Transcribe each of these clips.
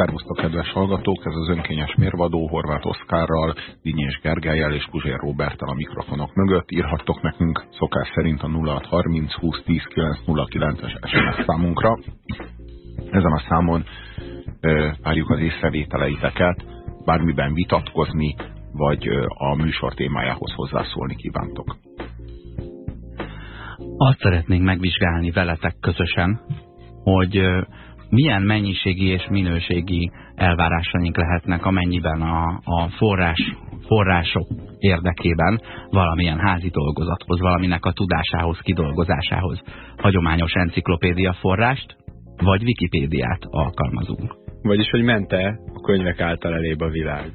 Szervusztok, kedves hallgatók! Ez az önkényes mérvadó Horváth Oszkárral, Dinyés Gergelyel és Puzsér Roberttel a mikrofonok mögött. Írhattok nekünk szokás szerint a 0630 2010 909-es SMS számunkra. Ezen a számon várjuk az észrevételeiteket, bármiben vitatkozni, vagy a műsor témájához hozzászólni kívántok. Azt szeretnénk megvizsgálni veletek közösen, hogy milyen mennyiségi és minőségi elvárásaink lehetnek, amennyiben a, a forrás, források érdekében valamilyen házi dolgozathoz, valaminek a tudásához, kidolgozásához hagyományos enciklopédia forrást, vagy Wikipédiát alkalmazunk. Vagyis, hogy mente a könyvek által elébe a világ.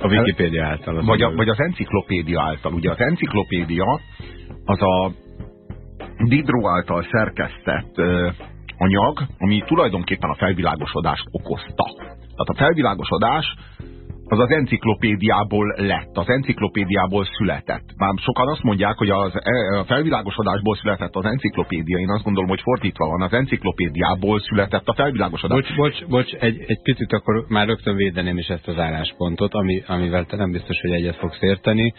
A Wikipédia által. Az vagy, a, vagy az enciklopédia által. Ugye az enciklopédia az a Diderot által szerkesztett anyag, ami tulajdonképpen a felvilágosodást okozta. Tehát a felvilágosodás az az enciklopédiából lett, az enciklopédiából született. Már sokan azt mondják, hogy az, e, a felvilágosodásból született az enciklopédia, én azt gondolom, hogy fordítva van, az enciklopédiából született a felvilágosodás. Bocs, bocs, bocs egy, egy picit akkor már rögtön védeném is ezt az álláspontot, ami, amivel te nem biztos, hogy egyet fogsz érteni.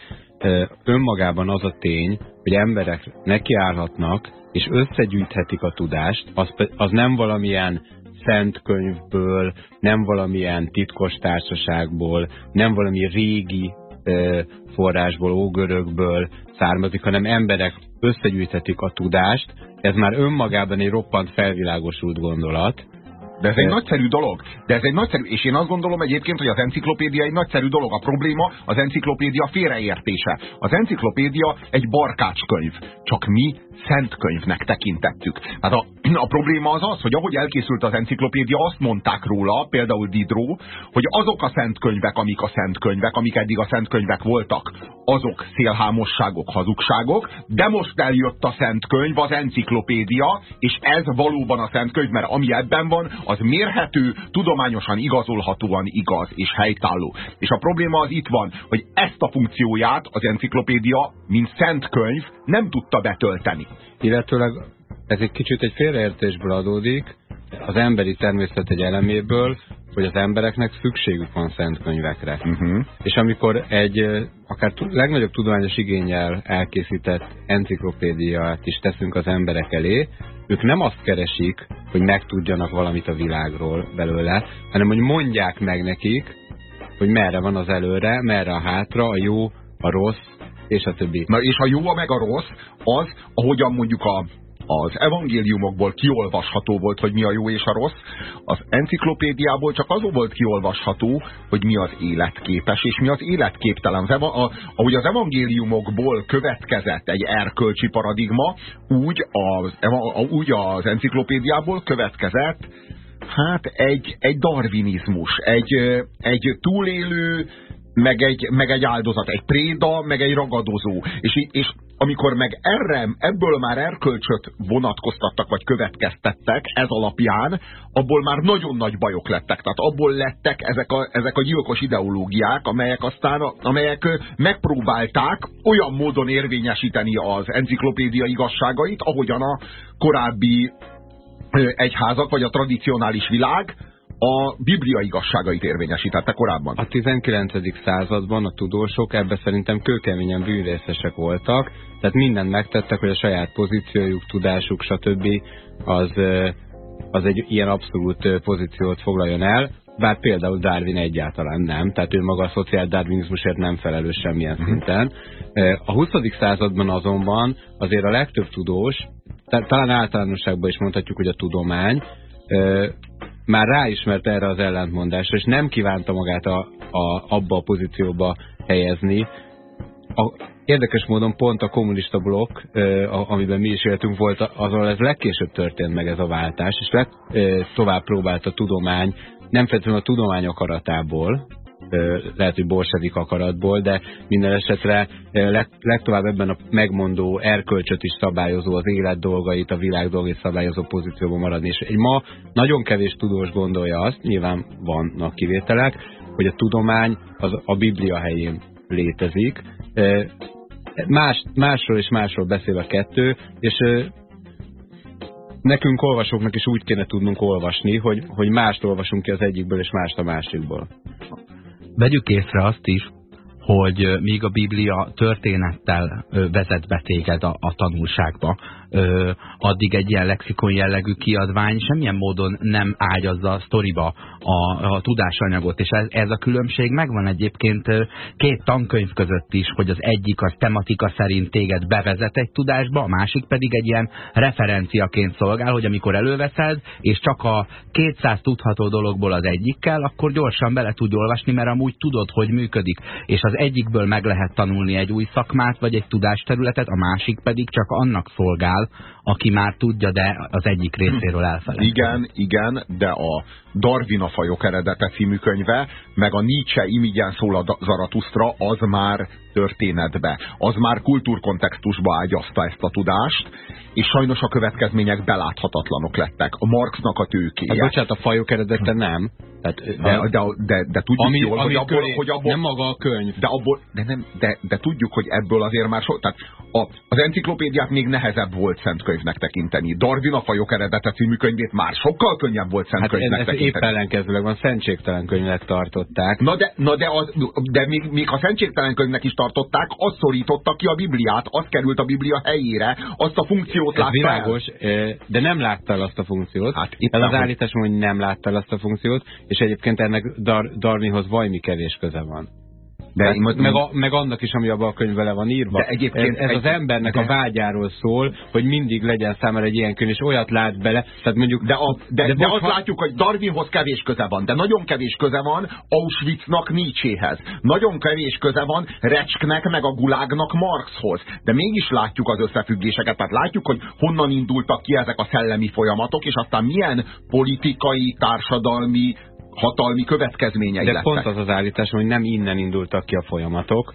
Önmagában az a tény, hogy emberek nekiállhatnak, és összegyűjthetik a tudást, az, az nem valamilyen szent könyvből, nem valamilyen titkos társaságból, nem valami régi ö, forrásból, ógörökből származik, hanem emberek összegyűjthetik a tudást. Ez már önmagában egy roppant felvilágosult gondolat, de ez egy nagyszerű dolog. De ez egy nagyszerű, és én azt gondolom egyébként, hogy az enciklopédia egy nagyszerű dolog. A probléma az enciklopédia félreértése. Az enciklopédia egy barkácskönyv. Csak mi szent könyvnek tekintettük. Hát a, a probléma az az, hogy ahogy elkészült az enciklopédia, azt mondták róla, például Diderot, hogy azok a szent könyvek, amik a szent könyvek, amik eddig a szent könyvek voltak, azok szélhámosságok, hazugságok, de most eljött a szent könyv, az enciklopédia, és ez valóban a szent könyv, mert ami ebben van, az mérhető, tudományosan igazolhatóan igaz és helytálló. És a probléma az itt van, hogy ezt a funkcióját az enciklopédia, mint szent könyv nem tudta betölteni. Illetőleg ez egy kicsit egy félreértésből adódik, az emberi természet egy eleméből, hogy az embereknek szükségük van szent könyvekre. Uh mhm. -huh. És amikor egy akár legnagyobb tudományos igényel elkészített enciklopédiát is teszünk az emberek elé, ők nem azt keresik, hogy megtudjanak valamit a világról belőle, hanem hogy mondják meg nekik, hogy merre van az előre, merre a hátra, a jó, a rossz, és a többi. Na és a jó meg a rossz, az, ahogyan mondjuk a az evangéliumokból kiolvasható volt, hogy mi a jó és a rossz, az enciklopédiából csak az volt kiolvasható, hogy mi az életképes és mi az életképtelen. Az, a, ahogy az evangéliumokból következett egy erkölcsi paradigma, úgy az, úgy az enciklopédiából következett hát egy, egy darwinizmus, egy, egy túlélő, meg egy, meg egy áldozat, egy préda, meg egy ragadozó. És, és amikor meg erre, ebből már erkölcsöt vonatkoztattak, vagy következtettek ez alapján, abból már nagyon nagy bajok lettek. Tehát abból lettek ezek a, ezek a gyilkos ideológiák, amelyek aztán amelyek megpróbálták olyan módon érvényesíteni az enciklopédia igazságait, ahogyan a korábbi egyházak, vagy a tradicionális világ a Biblia igazságait érvényesítette korábban. A 19. században a tudósok ebbe szerintem kőkeményen bűnrészesek voltak, tehát mindent megtettek, hogy a saját pozíciójuk, tudásuk, stb. az, az egy ilyen abszolút pozíciót foglaljon el, bár például Darwin egyáltalán nem, tehát ő maga a szociál darwinizmusért nem felelős semmilyen mhm. szinten. A 20. században azonban azért a legtöbb tudós, talán általánosságban is mondhatjuk, hogy a tudomány már ráismert erre az ellentmondásra, és nem kívánta magát a, a, abba a pozícióba helyezni. A, érdekes módon pont a kommunista blokk, a, amiben mi is éltünk, volt azon ez legkésőbb történt meg ez a váltás, és leg, tovább próbált a tudomány, nem feltétlenül a tudomány akaratából, lehet, hogy bolsevik akaratból, de minden esetre legtovább ebben a megmondó erkölcsöt is szabályozó, az élet dolgait, a világ dolgait szabályozó pozícióban maradni. És egy ma nagyon kevés tudós gondolja azt, nyilván vannak kivételek, hogy a tudomány az a Biblia helyén létezik. Más, másról és másról beszél a kettő, és nekünk olvasóknak is úgy kéne tudnunk olvasni, hogy, hogy mást olvasunk ki az egyikből, és mást a másikból. Vegyük észre azt is, hogy míg a Biblia történettel vezet be téged a, a tanulságba, addig egy ilyen lexikon jellegű kiadvány semmilyen módon nem ágyazza a sztoriba a, a tudásanyagot, és ez, ez a különbség megvan egyébként két tankönyv között is, hogy az egyik az tematika szerint téged bevezet egy tudásba, a másik pedig egy ilyen referenciaként szolgál, hogy amikor előveszed, és csak a 200 tudható dologból az egyikkel, akkor gyorsan bele tudj olvasni, mert amúgy tudod, hogy működik. És az egyikből meg lehet tanulni egy új szakmát, vagy egy tudásterületet, a másik pedig csak annak szolgál, aki már tudja, de az egyik részéről elfelejt. Igen, igen, de a Darwin a fajok eredete című könyve, meg a Nietzsche imigyen szól a Zaratusztra, az már történetbe, az már kultúrkontextusba ágyazta ezt a tudást, és sajnos a következmények beláthatatlanok lettek. A Marxnak a tőkéje. Hát bocsánat, a fajok eredete nem. Tehát, de, de, de, de tudjuk ami, jól, ami hogy abból, hogy abból... Nem maga a könyv. De, abból, de, nem, de, de tudjuk, hogy ebből azért már so, tehát a, az enciklopédiát még nehezebb volt szent könyvnek tekinteni. Darwin a fajok eredete című könyvét már sokkal könnyebb volt szent hát könyvnek ez tekinteni. Épp ellenkezőleg van, szentségtelen könyvnek tartották. Na de, na de, az, de még, még a szentségtelen könyvnek is tartották, azt szorította ki a Bibliát, az került a Biblia helyére, azt a funkciót ez látta világos, de nem látta el azt a funkciót. Hát itt az állítás, hogy nem látta el azt a funkciót, és egyébként ennek Dar Darwinhoz vajmi kevés köze van. De hát, most, meg, a, meg annak is, ami abban a könyvben le van írva. De egyébként ez, ez az embernek de, a vágyáról szól, hogy mindig legyen számára egy ilyen könyv, és olyat lát bele. Tehát mondjuk, de, a, de, de, de azt ha... látjuk, hogy Darwinhoz kevés köze van, de nagyon kevés köze van Auschwitznak Nietzséhez. Nagyon kevés köze van Recsknek, meg a Gulagnak Marxhoz. De mégis látjuk az összefüggéseket, tehát látjuk, hogy honnan indultak ki ezek a szellemi folyamatok, és aztán milyen politikai, társadalmi, hatalmi következményei De lettek. pont az az állítás, hogy nem innen indultak ki a folyamatok,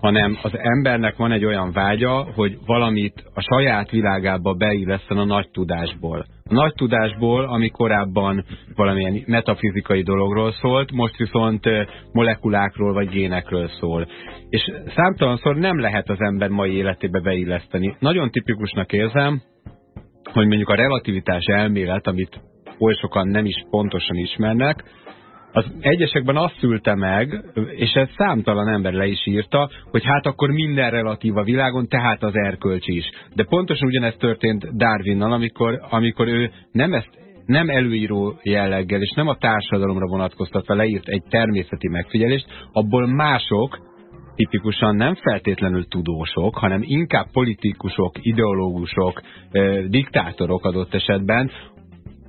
hanem az embernek van egy olyan vágya, hogy valamit a saját világába beilleszten a nagy tudásból. A nagy tudásból, ami korábban valamilyen metafizikai dologról szólt, most viszont molekulákról vagy génekről szól. És számtalanszor nem lehet az ember mai életébe beilleszteni. Nagyon tipikusnak érzem, hogy mondjuk a relativitás elmélet, amit oly sokan nem is pontosan ismernek, az egyesekben azt szülte meg, és ez számtalan ember le is írta, hogy hát akkor minden relatív a világon, tehát az erkölcs is. De pontosan ugyanezt történt Darwinnal, amikor, amikor ő nem ezt nem előíró jelleggel, és nem a társadalomra vonatkoztatva leírt egy természeti megfigyelést, abból mások, tipikusan nem feltétlenül tudósok, hanem inkább politikusok, ideológusok, diktátorok adott esetben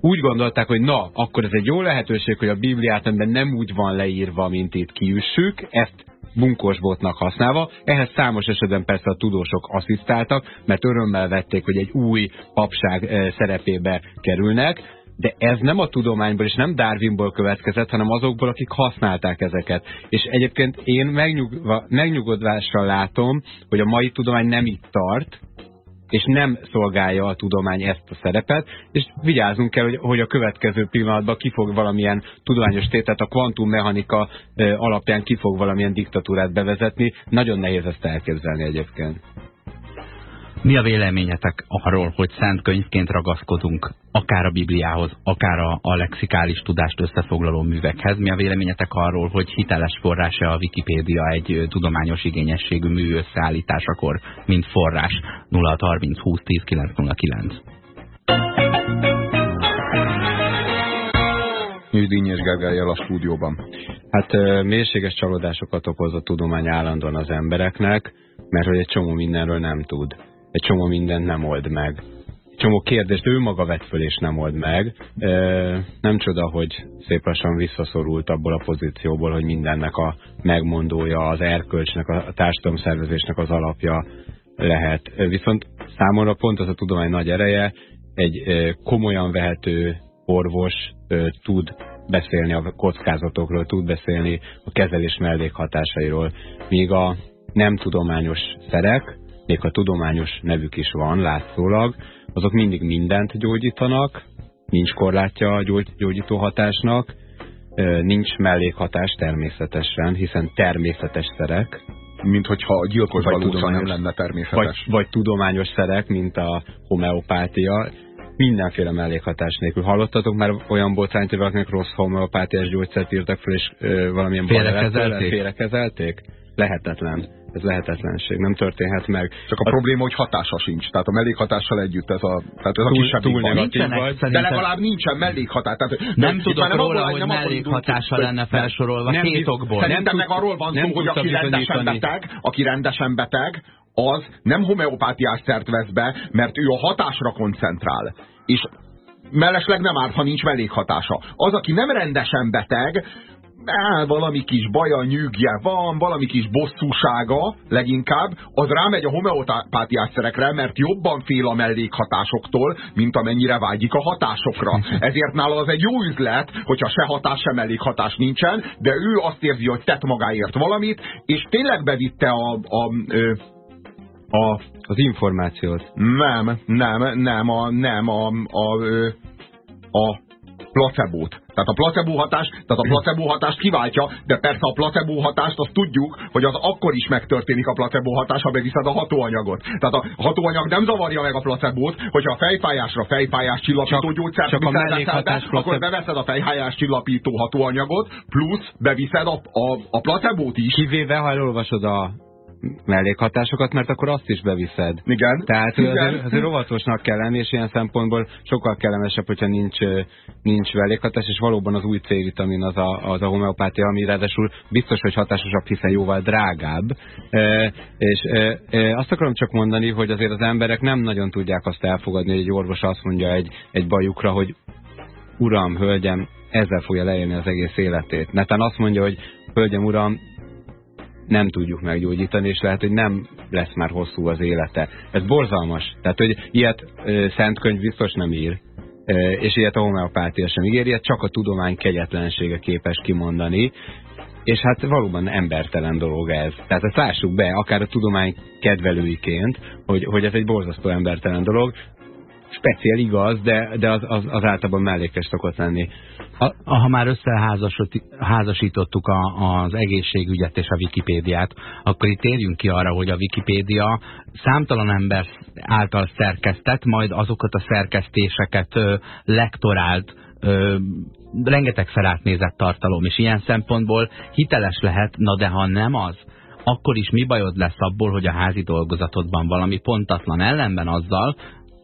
úgy gondolták, hogy na, akkor ez egy jó lehetőség, hogy a Bibliát, amiben nem úgy van leírva, mint itt kiüssük, ezt bunkosbotnak használva. Ehhez számos esetben persze a tudósok asszisztáltak, mert örömmel vették, hogy egy új papság eh, szerepébe kerülnek, de ez nem a tudományból és nem Darwinból következett, hanem azokból, akik használták ezeket. És egyébként én megnyugva, megnyugodvással látom, hogy a mai tudomány nem itt tart, és nem szolgálja a tudomány ezt a szerepet, és vigyázzunk kell, hogy, hogy a következő pillanatban ki fog valamilyen tudományos tétet, a kvantummechanika alapján ki fog valamilyen diktatúrát bevezetni. Nagyon nehéz ezt elképzelni egyébként. Mi a véleményetek arról, hogy szent könyvként ragaszkodunk akár a Bibliához, akár a, a lexikális tudást összefoglaló művekhez? Mi a véleményetek arról, hogy hiteles forrása a Wikipédia egy tudományos igényességű mű összeállításakor, mint forrás 0630 20 10 909? Dínnyes Gergelyel a stúdióban. Hát mélységes csalódásokat okoz a tudomány állandóan az embereknek, mert hogy egy csomó mindenről nem tud egy csomó mindent nem old meg. Egy csomó kérdést ő maga vett föl és nem old meg. Nem csoda, hogy szép lassan visszaszorult abból a pozícióból, hogy mindennek a megmondója, az erkölcsnek, a társadalomszervezésnek az alapja lehet. Viszont számomra pont az a tudomány nagy ereje, egy komolyan vehető orvos tud beszélni a kockázatokról, tud beszélni a kezelés mellékhatásairól, míg a nem tudományos szerek, még ha tudományos nevük is van, látszólag, azok mindig mindent gyógyítanak, nincs korlátja a gyógy, gyógyító hatásnak, nincs mellékhatás természetesen, hiszen természetes szerek. Mint hogyha a gyilkos nem lenne természetes. Vagy, vagy tudományos szerek, mint a homeopátia. mindenféle mellékhatás nélkül. Hallottatok már olyan botrányt, hogy valakinek rossz homeopátiás gyógyszert írtak fel, és ö, valamilyen félrekezelték? félrekezelték? Lehetetlen. Ez lehetetlenség, nem történhet meg. Csak a, a probléma, hogy hatása sincs. Tehát a mellékhatással együtt ez a, tehát ez a túl, kisebb túl negatív Nincsenek vagy. De legalább nincsen mellékhatás. Tehát, Nem itt tudok már róla, hogy nem mellékhatása lenne felsorolva Nem két okból. Szerintem Nem meg arról van nem szó, hogy aki rendesen beteg, aki rendesen beteg, az nem homeopátiás szert vesz be, mert ő a hatásra koncentrál. És mellesleg nem árt, ha nincs mellékhatása. Az, aki nem rendesen beteg, á, valami kis baja, nyűgje van, valami kis bosszúsága leginkább, az rámegy a homeopátiás szerekre, mert jobban fél a mellékhatásoktól, mint amennyire vágyik a hatásokra. Ezért nála az egy jó üzlet, hogyha se hatás, se mellékhatás nincsen, de ő azt érzi, hogy tett magáért valamit, és tényleg bevitte a, a, ö, a Az információt. nem, nem, nem, a, nem, a, a, ö, a placebót. Tehát a placebo hatás, tehát a placebo hatást kiváltja, de persze a placebo hatást azt tudjuk, hogy az akkor is megtörténik a placebo hatás, ha beviszed a hatóanyagot. Tehát a hatóanyag nem zavarja meg a placebót, hogyha a fejfájásra fejfájás csillapító gyógyszert csak a mellékhatás veszel be, akkor placebo- beveszed a fejfájás csillapító hatóanyagot, plusz beviszed a, a, a placebót is. Kivéve, ha elolvasod a mellékhatásokat, mert akkor azt is beviszed. Igen. Tehát Igen. azért, azért óvatosnak kell lenni, és ilyen szempontból sokkal kellemesebb, hogyha nincs, nincs mellékhatás, és valóban az új C-vitamin az a, az a homeopátia, ami ráadásul biztos, hogy hatásosabb, hiszen jóval drágább. E, és e, e, azt akarom csak mondani, hogy azért az emberek nem nagyon tudják azt elfogadni, hogy egy orvos azt mondja egy, egy bajukra, hogy uram, hölgyem, ezzel fogja leélni az egész életét. Netán azt mondja, hogy hölgyem, uram, nem tudjuk meggyógyítani, és lehet, hogy nem lesz már hosszú az élete. Ez borzalmas. Tehát, hogy ilyet ö, Szentkönyv biztos nem ír, és ilyet a homeopátia sem ígér, ilyet csak a tudomány kegyetlensége képes kimondani, és hát valóban embertelen dolog ez. Tehát ezt lássuk be, akár a tudomány kedvelőiként, hogy, hogy ez egy borzasztó embertelen dolog, speciál igaz, de, de az, az, az általában mellékes szokott lenni. A, ha már összeházasítottuk a, az egészségügyet és a Wikipédiát, akkor itt térjünk ki arra, hogy a Wikipédia számtalan ember által szerkesztett, majd azokat a szerkesztéseket ö, lektorált, ö, rengetegszer átnézett tartalom, és ilyen szempontból hiteles lehet, na de ha nem az, akkor is mi bajod lesz abból, hogy a házi dolgozatodban valami pontatlan ellenben azzal,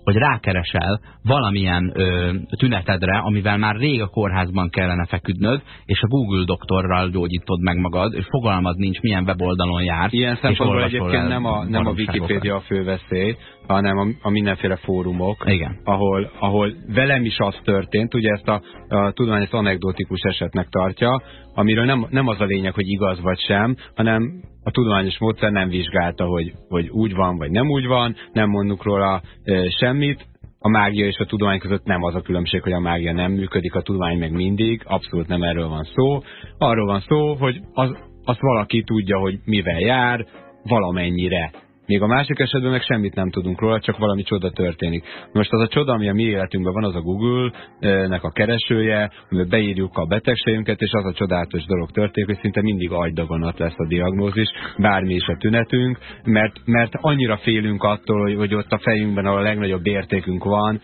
hogy rákeresel valamilyen ö, tünetedre, amivel már rég a kórházban kellene feküdnöd, és a Google doktorral gyógyítod meg magad, és fogalmad nincs, milyen weboldalon jár. Ilyen szempontból egyébként nem a, nem a. Wikipédia a főveszély, hanem a, a mindenféle fórumok, Igen. ahol, ahol velem is az történt, ugye ezt a, a tudomány ezt anekdotikus esetnek tartja, amiről nem, nem az a lényeg, hogy igaz vagy sem, hanem a tudományos módszer nem vizsgálta, hogy, hogy úgy van, vagy nem úgy van, nem mondunk róla e, semmit, a mágia és a tudomány között nem az a különbség, hogy a mágia nem működik, a tudomány meg mindig, abszolút nem erről van szó. Arról van szó, hogy az, azt valaki tudja, hogy mivel jár, valamennyire. Még a másik esetben meg semmit nem tudunk róla, csak valami csoda történik. Most az a csoda, ami a mi életünkben van, az a Google-nek a keresője, beírjuk a betegségünket, és az a csodálatos dolog történik, hogy szinte mindig agydaganat lesz a diagnózis, bármi is a tünetünk, mert, mert annyira félünk attól, hogy, ott a fejünkben, ahol a legnagyobb értékünk van,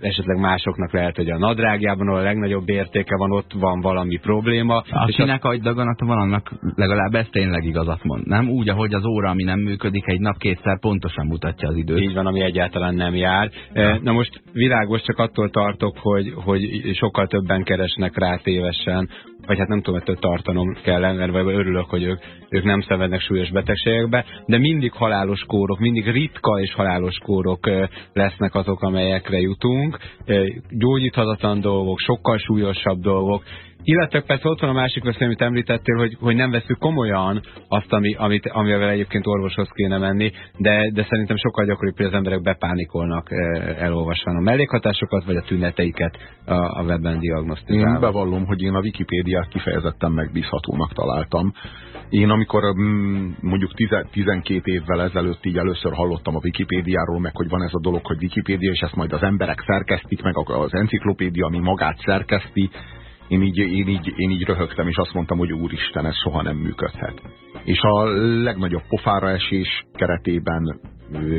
esetleg másoknak lehet, hogy a nadrágjában, ahol a legnagyobb értéke van, ott van valami probléma. Akinek agydaganata van, annak legalább ez tényleg igazat mond. Nem úgy, ahogy az óra, ami nem működik, egy nap kétszer pontosan mutatja az időt. Így van, ami egyáltalán nem jár. Na, Na most világos, csak attól tartok, hogy, hogy sokkal többen keresnek rá tévesen, vagy hát nem tudom, ettől tartanom kell, mert vagy örülök, hogy ők, ők nem szenvednek súlyos betegségekbe, de mindig halálos kórok, mindig ritka és halálos kórok lesznek azok, amelyekre jutunk. Gyógyíthatatlan dolgok, sokkal súlyosabb dolgok, illetve persze ott van a másik veszély, amit említettél, hogy, hogy nem veszük komolyan azt, ami, amit, amivel egyébként orvoshoz kéne menni, de, de szerintem sokkal gyakoribb, hogy az emberek bepánikolnak eh, elolvasva a mellékhatásokat, vagy a tüneteiket a, a webben Én diagnosztizálva. bevallom, hogy én a Wikipédiát kifejezetten megbízhatónak találtam. Én amikor mm, mondjuk 10, 12 évvel ezelőtt így először hallottam a Wikipédiáról, meg hogy van ez a dolog, hogy Wikipédia, és ezt majd az emberek szerkesztik, meg az enciklopédia, ami magát szerkeszti, Én így, én, így, én így röhögtem, és azt mondtam, hogy úristen, ez soha nem működhet. És a legnagyobb pofára esés keretében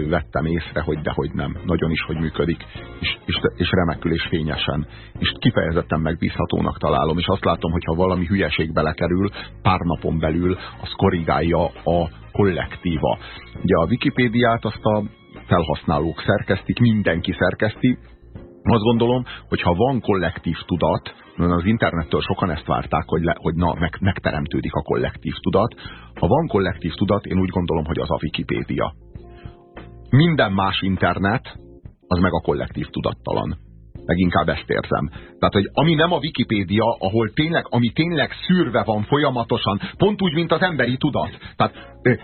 vettem észre, hogy dehogy nem, nagyon is, hogy működik, és, és, és remekül és fényesen. És kifejezetten megbízhatónak találom, és azt látom, hogy ha valami hülyeség belekerül, pár napon belül az korrigálja a kollektíva. Ugye a Wikipédiát azt a felhasználók szerkesztik, mindenki szerkeszti, azt gondolom, hogy ha van kollektív tudat, az internettől sokan ezt várták, hogy, le, hogy na, meg, megteremtődik a kollektív tudat. Ha van kollektív tudat, én úgy gondolom, hogy az a Wikipédia. Minden más internet, az meg a kollektív tudattalan. Leginkább ezt érzem. Tehát, hogy ami nem a Wikipédia, ahol tényleg, ami tényleg szűrve van folyamatosan, pont úgy, mint az emberi tudat. Tehát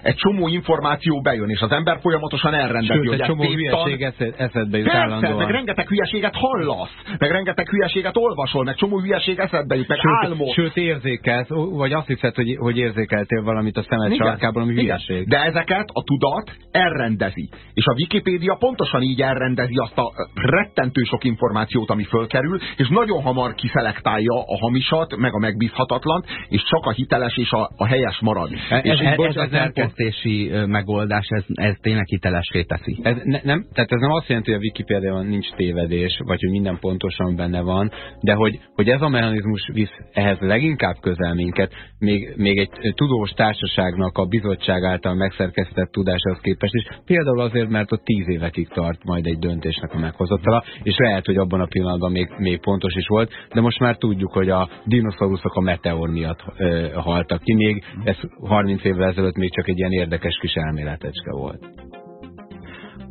egy csomó információ bejön, és az ember folyamatosan elrendezi. Sőt, egy csomó hülyeség eszedbe jut Persze, meg rengeteg hülyeséget hallasz, meg rengeteg hülyeséget olvasol, meg csomó hülyeség eszedbe jut, meg sőt, álmod. Sőt, érzékelsz, vagy azt hiszed, hogy, hogy érzékeltél valamit a szemed Igen, sarkában, ami igen. hülyeség. De ezeket a tudat elrendezi. És a Wikipédia pontosan így elrendezi azt a rettentő sok információt, ami fölkerül, és nagyon hamar kiszelektálja a hamisat, meg a megbízhatatlant, és csak a hiteles és a, a helyes marad. Ez, és ez, ez a szerkesztési megoldás, ez, ez tényleg hitelesé teszi. Ez ne, nem, tehát ez nem azt jelenti, hogy a Wikipédiában nincs tévedés, vagy hogy minden pontosan benne van, de hogy, hogy ez a mechanizmus visz ehhez leginkább közel minket, még, még egy tudós társaságnak a bizottság által megszerkesztett tudáshoz képest is, például azért, mert ott tíz évekig tart majd egy döntésnek a meghozatala, és lehet, hogy abban a pillanatban még, még pontos is volt, de most már tudjuk, hogy a dinoszauruszok a meteor miatt ö, haltak ki, még ez 30 évvel ezelőtt még csak egy ilyen érdekes kis elméletecske volt.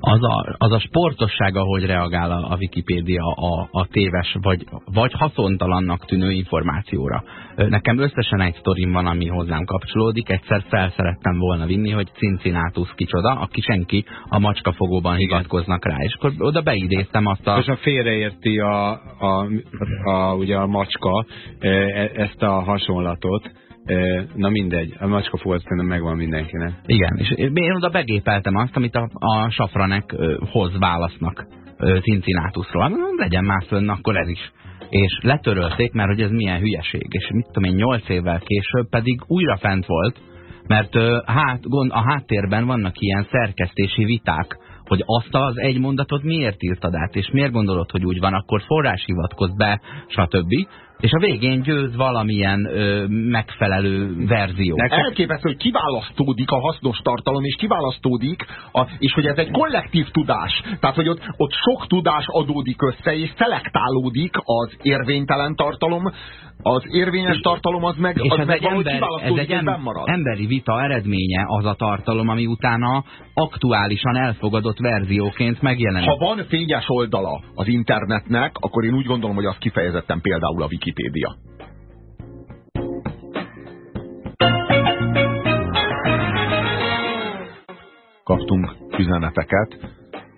Az a, az a sportosság, ahogy reagál a, a Wikipédia a, a téves vagy, vagy haszontalannak tűnő információra. Nekem összesen egy sztorim van, ami hozzám kapcsolódik. Egyszer fel szerettem volna vinni, hogy Cincinnatus kicsoda, aki senki a macskafogóban hivatkoznak rá. És akkor oda beidéztem azt a... Most a félreérti a, a, a, ugye a macska e, e- ezt a hasonlatot. Na mindegy, a macska fogad szerintem megvan mindenkinek. Igen, és én oda begépeltem azt, amit a, a safranek hoz válasznak ö, Cincinnatusról. Mondom, legyen már fönn, akkor ez is. És letörölték, mert hogy ez milyen hülyeség. És mit tudom én, nyolc évvel később pedig újra fent volt, mert hát, gond, a háttérben vannak ilyen szerkesztési viták, hogy azt az egy mondatot miért írtad át, és miért gondolod, hogy úgy van, akkor forrás hivatkoz be, stb. És a végén győz valamilyen ö, megfelelő verzió. Elképesztő, hogy kiválasztódik a hasznos tartalom, és kiválasztódik, a, és hogy ez egy kollektív tudás. Tehát, hogy ott, ott sok tudás adódik össze, és szelektálódik az érvénytelen tartalom, az érvényes tartalom az meg, és az ez meg egy, ember, ez egy em, bennmarad. emberi vita eredménye az a tartalom, ami utána aktuálisan elfogadott verzióként megjelenik. Ha van fényes oldala az internetnek, akkor én úgy gondolom, hogy az kifejezetten például a Wikipédia. Kaptunk üzeneteket,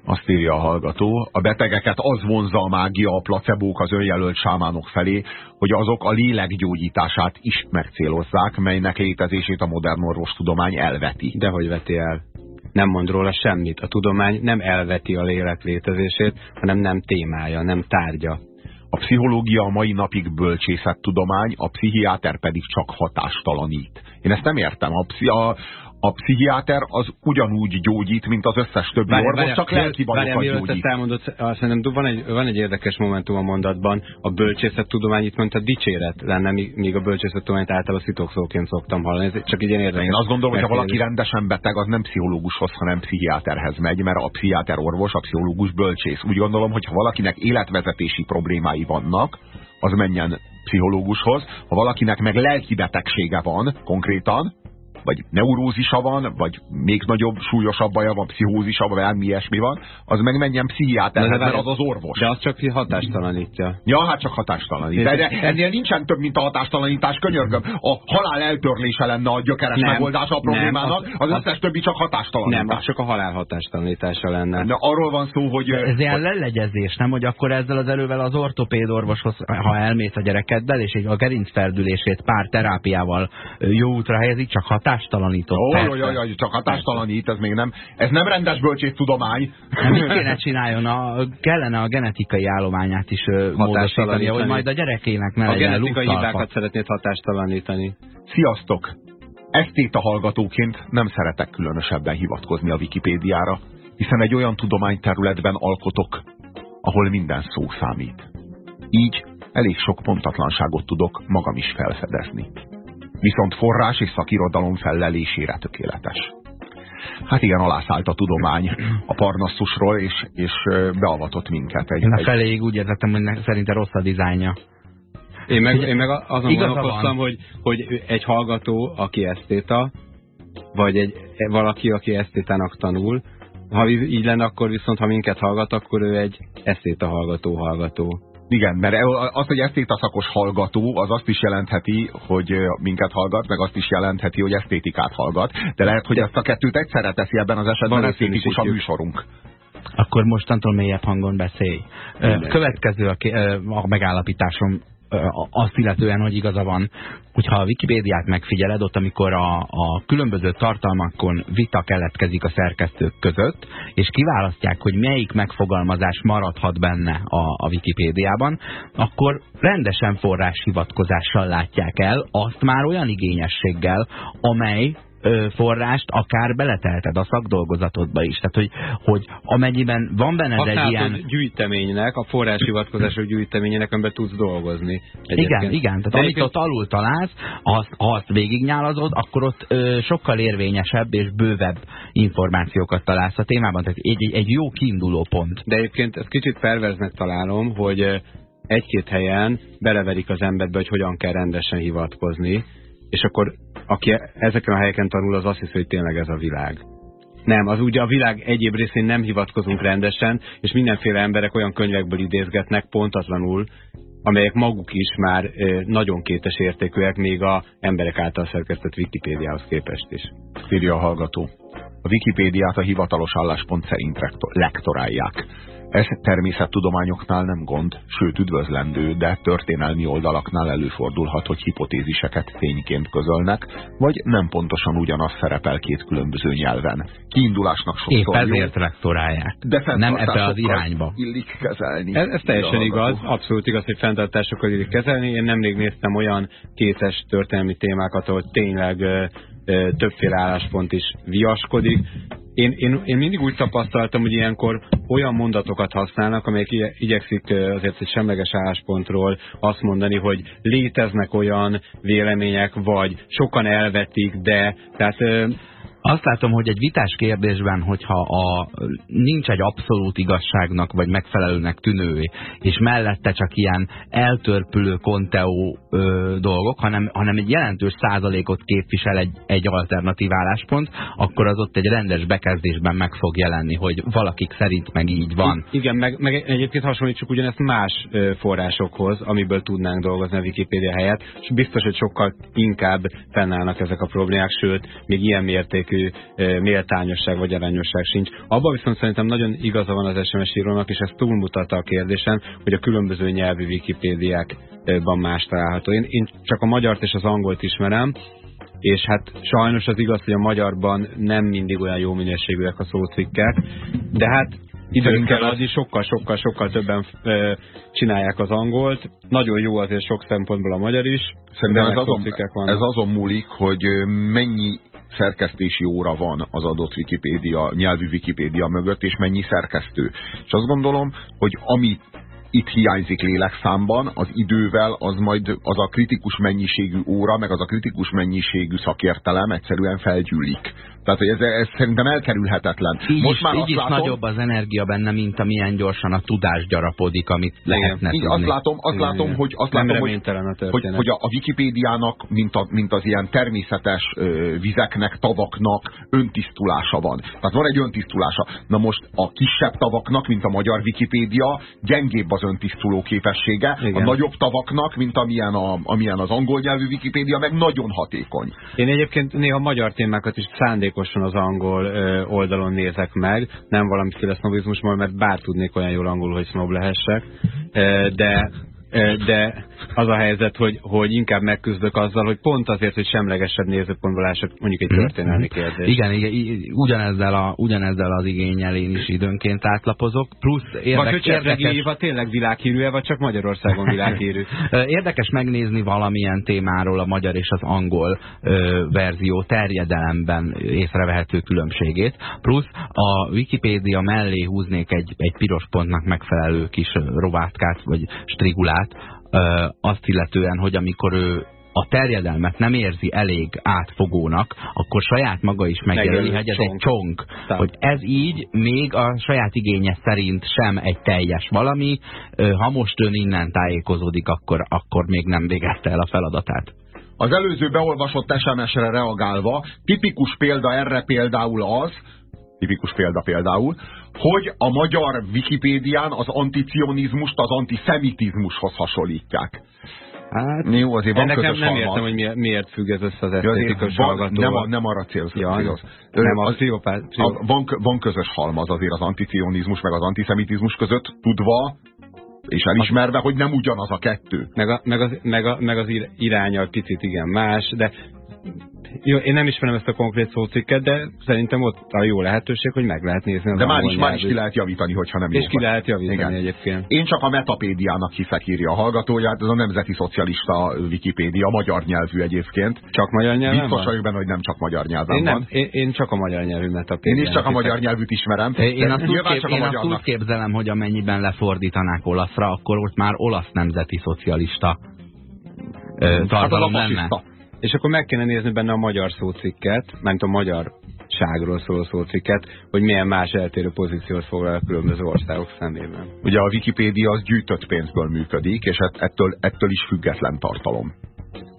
azt írja a hallgató, a betegeket az vonza a mágia, a placebók az önjelölt sámánok felé, hogy azok a lélek gyógyítását is megcélozzák, melynek létezését a modern orvostudomány elveti. De hogy veti el? Nem mond róla semmit. A tudomány nem elveti a lélek létezését, hanem nem témája, nem tárgya. A pszichológia a mai napig bölcsészet tudomány, a pszichiáter pedig csak hatástalanít. Én ezt nem értem. A, pszi, a, a pszichiáter az ugyanúgy gyógyít, mint az összes többi Várjál, orvos, várjál, csak lelki bajokat gyógyít. ezt elmondod, azt szerintem van egy, van egy érdekes momentum a mondatban. A bölcsészettudomány itt mondta dicséret lenne, míg a bölcsészettudományt általában szitokszóként szoktam hallani. Ez csak egy ilyen De érdekes. én azt gondolom, hogy ha valaki rendesen beteg, az nem pszichológushoz, hanem pszichiáterhez megy, mert a pszichiáter orvos, a pszichológus bölcsész. Úgy gondolom, hogy ha valakinek életvezetési problémái vannak, az menjen pszichológushoz. Ha valakinek meg lelki betegsége van konkrétan, vagy neurózisa van, vagy még nagyobb, súlyosabb baja van, pszichózisa, vagy valami ilyesmi van, az meg menjen pszichiáterhez, De- de mert az az orvos. De az csak hatástalanítja. Ja, hát csak hatástalanít. De, de ennél nincsen több, mint a hatástalanítás, könyörgöm. A halál eltörlése lenne a gyökeres Nem, megoldása a problémának, nem, az az- összes többi csak hatástalanítás. Nem, az csak a halál hatástalanítása lenne. De arról van szó, hogy... Ez ilyen lelegyezés, nem? Hogy akkor ezzel az erővel az ortopéd orvoshoz, ha elmész a gyerekeddel, és egy a gerincferdülését pár terápiával jó útra helyezik, csak hatás hatástalanított. Ó, jaj, jaj, csak hatástalanít, ez még nem, ez nem rendes bölcsésztudomány. Mit kéne csináljon? A, kellene a genetikai állományát is módosítani, hogy majd a gyerekének ne A genetikai hibákat szeretnéd hatástalanítani. Sziasztok! Esztéta hallgatóként nem szeretek különösebben hivatkozni a Wikipédiára, hiszen egy olyan tudományterületben alkotok, ahol minden szó számít. Így elég sok pontatlanságot tudok magam is felfedezni. Viszont forrás és szakirodalom fellelésére tökéletes. Hát igen, alászállt a tudomány a Parnasszusról, és, és beavatott minket. Egy, Én a feléig úgy értettem, hogy szerinte rossz a dizájnja. Én meg, én meg azon gondolkoztam, hogy, hogy egy hallgató, aki esztéta, vagy egy valaki, aki esztétának tanul, ha így lenne, akkor viszont, ha minket hallgat, akkor ő egy esztéta hallgató hallgató. Igen, mert az, hogy esztétaszakos hallgató, az azt is jelentheti, hogy minket hallgat, meg azt is jelentheti, hogy esztétikát hallgat. De lehet, hogy ezt a kettőt egyszerre teszi ebben az esetben esztétikus a műsorunk. Akkor mostantól mélyebb hangon beszélj. Következő a, a megállapításom azt illetően, hogy igaza van, hogyha a Wikipédiát megfigyeled, ott amikor a, a különböző tartalmakon vita keletkezik a szerkesztők között, és kiválasztják, hogy melyik megfogalmazás maradhat benne a, a Wikipédiában, akkor rendesen forráshivatkozással látják el, azt már olyan igényességgel, amely forrást akár beletelted a szakdolgozatodba is. Tehát, hogy, hogy amennyiben van benned egy ilyen... gyűjteménynek, a forráshivatkozások gyűjteményének, amiben tudsz dolgozni. Igen, Egyébként. igen. Tehát De amit ott alul találsz, azt, ha azt végignyálazod, akkor ott ö, sokkal érvényesebb és bővebb információkat találsz a témában. Tehát egy, egy, egy jó kiinduló pont. De egyébként ezt kicsit perverznek találom, hogy egy-két helyen beleverik az emberbe, hogy hogyan kell rendesen hivatkozni, és akkor aki ezeken a helyeken tanul, az azt hiszi, hogy tényleg ez a világ. Nem, az ugye a világ egyéb részén nem hivatkozunk rendesen, és mindenféle emberek olyan könyvekből idézgetnek pontatlanul, amelyek maguk is már nagyon kétes értékűek, még a emberek által szerkesztett Wikipédiához képest is. írja a hallgató. A Wikipédiát a hivatalos álláspont szerint lektorálják. Ez természettudományoknál nem gond, sőt üdvözlendő, de történelmi oldalaknál előfordulhat, hogy hipotéziseket tényként közölnek, vagy nem pontosan ugyanaz szerepel két különböző nyelven. Kiindulásnak Épp sokszor jó, ezért rektorálják. de Nem ebbe az fenntartásokkal irányba. Illik kezelni. Ez, ez teljesen igaz, abszolút igaz, hogy fenntartásokat illik kezelni. Én nemrég néztem olyan kétes történelmi témákat, ahol tényleg többféle álláspont is viaskodik. Én, én, én mindig úgy tapasztaltam, hogy ilyenkor olyan mondatokat használnak, amelyek igye- igyekszik azért egy semleges álláspontról azt mondani, hogy léteznek olyan vélemények, vagy sokan elvetik, de tehát Azt látom, hogy egy vitás kérdésben, hogyha a, nincs egy abszolút igazságnak, vagy megfelelőnek tűnő, és mellette csak ilyen eltörpülő konteó ö, dolgok, hanem, hanem egy jelentős százalékot képvisel egy, egy alternatív álláspont, akkor az ott egy rendes bekezdésben meg fog jelenni, hogy valakik szerint meg így van. Igen, meg, meg egyébként hasonlítsuk ugyanezt más forrásokhoz, amiből tudnánk dolgozni a Wikipédia helyett, és biztos, hogy sokkal inkább fennállnak ezek a problémák, sőt, még ilyen mértékű ö, méltányosság vagy arányosság sincs. Abban viszont szerintem nagyon igaza van az SMS írónak, és ez túlmutatta a kérdésen, hogy a különböző nyelvű Wikipédiákban más található. Én, én csak a magyart és az angolt ismerem, és hát sajnos az igaz, hogy a magyarban nem mindig olyan jó minőségűek a szócikkek, de hát Szerintem ez- adni sokkal-sokkal-sokkal többen ö, csinálják az angolt. Nagyon jó azért sok szempontból a magyar is. Szerintem ez azon, ez azon múlik, hogy mennyi szerkesztési óra van az adott Wikipédia, nyelvű Wikipédia mögött, és mennyi szerkesztő. És azt gondolom, hogy ami itt hiányzik lélekszámban, az idővel az majd az a kritikus mennyiségű óra, meg az a kritikus mennyiségű szakértelem egyszerűen felgyűlik. Tehát, hogy ez, ez szerintem elkerülhetetlen. Így Most is, már így is látom, nagyobb az energia benne, mint amilyen gyorsan a tudás gyarapodik, amit lehetne így tudni. azt látom, azt látom hogy, azt Nem látom, hogy a hogy, hogy a, a Wikipédiának, mint, a, mint az ilyen természetes ö, vizeknek, tavaknak öntisztulása van. Tehát van egy öntisztulása. Na most a kisebb tavaknak, mint a magyar Wikipédia, gyengébb az öntisztuló képessége. Igen. A nagyobb tavaknak, mint amilyen, a, amilyen az angol nyelvű Wikipédia, meg nagyon hatékony. Én egyébként néha magyar témákat is szándékosan az angol oldalon nézek meg, nem valamiféle sznobizmusból, mert bár tudnék olyan jól angolul, hogy sznob lehessek, de de az a helyzet, hogy, hogy inkább megküzdök azzal, hogy pont azért, hogy semlegesebb nézőpontból lássak mondjuk egy mhm. történelmi kérdés. Igen, igen ugyanezzel, a, ugyanezzel az igényel én is időnként átlapozok. Plusz érdek, vagy hogy érdekes... Éva tényleg világhírű vagy csak Magyarországon világhírű? érdekes megnézni valamilyen témáról a magyar és az angol ö, verzió terjedelemben észrevehető különbségét. Plusz a Wikipédia mellé húznék egy, egy piros pontnak megfelelő kis rovátkát, vagy strigulát, ö, azt illetően, hogy amikor ő a terjedelmet nem érzi elég átfogónak, akkor saját maga is megjelöli, hogy ez egy csonk. Hogy ez így még a saját igénye szerint sem egy teljes valami, ha most ön innen tájékozódik, akkor, akkor még nem végezte el a feladatát. Az előző beolvasott SMS-re reagálva, tipikus példa erre például az, tipikus példa például, hogy a magyar Wikipédián az anticionizmust az antiszemitizmushoz hasonlítják. Hát, Jó, azért van közös nem, nem értem, hogy miért, miért függ ez össze az esztétikus Nem, nem arra célsz. Ja, célsz. nem, az, pszichopát, van, van közös halmaz azért az anticionizmus meg az antiszemitizmus között, tudva, és elismerve, hogy nem ugyanaz a kettő. Meg, a, meg, az, meg, a, meg az iránya picit igen más, de jó, én nem ismerem ezt a konkrét szócikket, de szerintem ott a jó lehetőség, hogy meg lehet nézni az De már is, már is ki lehet javítani, hogyha nem jó. És ki lehet javítani Igen. egyébként. Én csak a metapédiának hiszek, írja a hallgatóját, ez a Nemzeti Szocialista Wikipédia, magyar nyelvű egyébként. Csak magyar nyelven Biztos vagyok benne, hogy nem csak magyar nyelven én nem, van. Én, én csak a magyar nyelvű metapédiát. Én is csak a magyar nyelvűt ismerem. Én azt, úgy, kép, én azt úgy képzelem, hogy amennyiben lefordítanák olaszra, akkor ott már olasz nemzeti szocialista tartalom hát lenne. És akkor meg kéne nézni benne a magyar szócikket, ment a magyar ságról szóló szócikket, hogy milyen más eltérő pozíciót foglal a különböző országok szemében. Ugye a Wikipédia az gyűjtött pénzből működik, és ettől, ettől is független tartalom.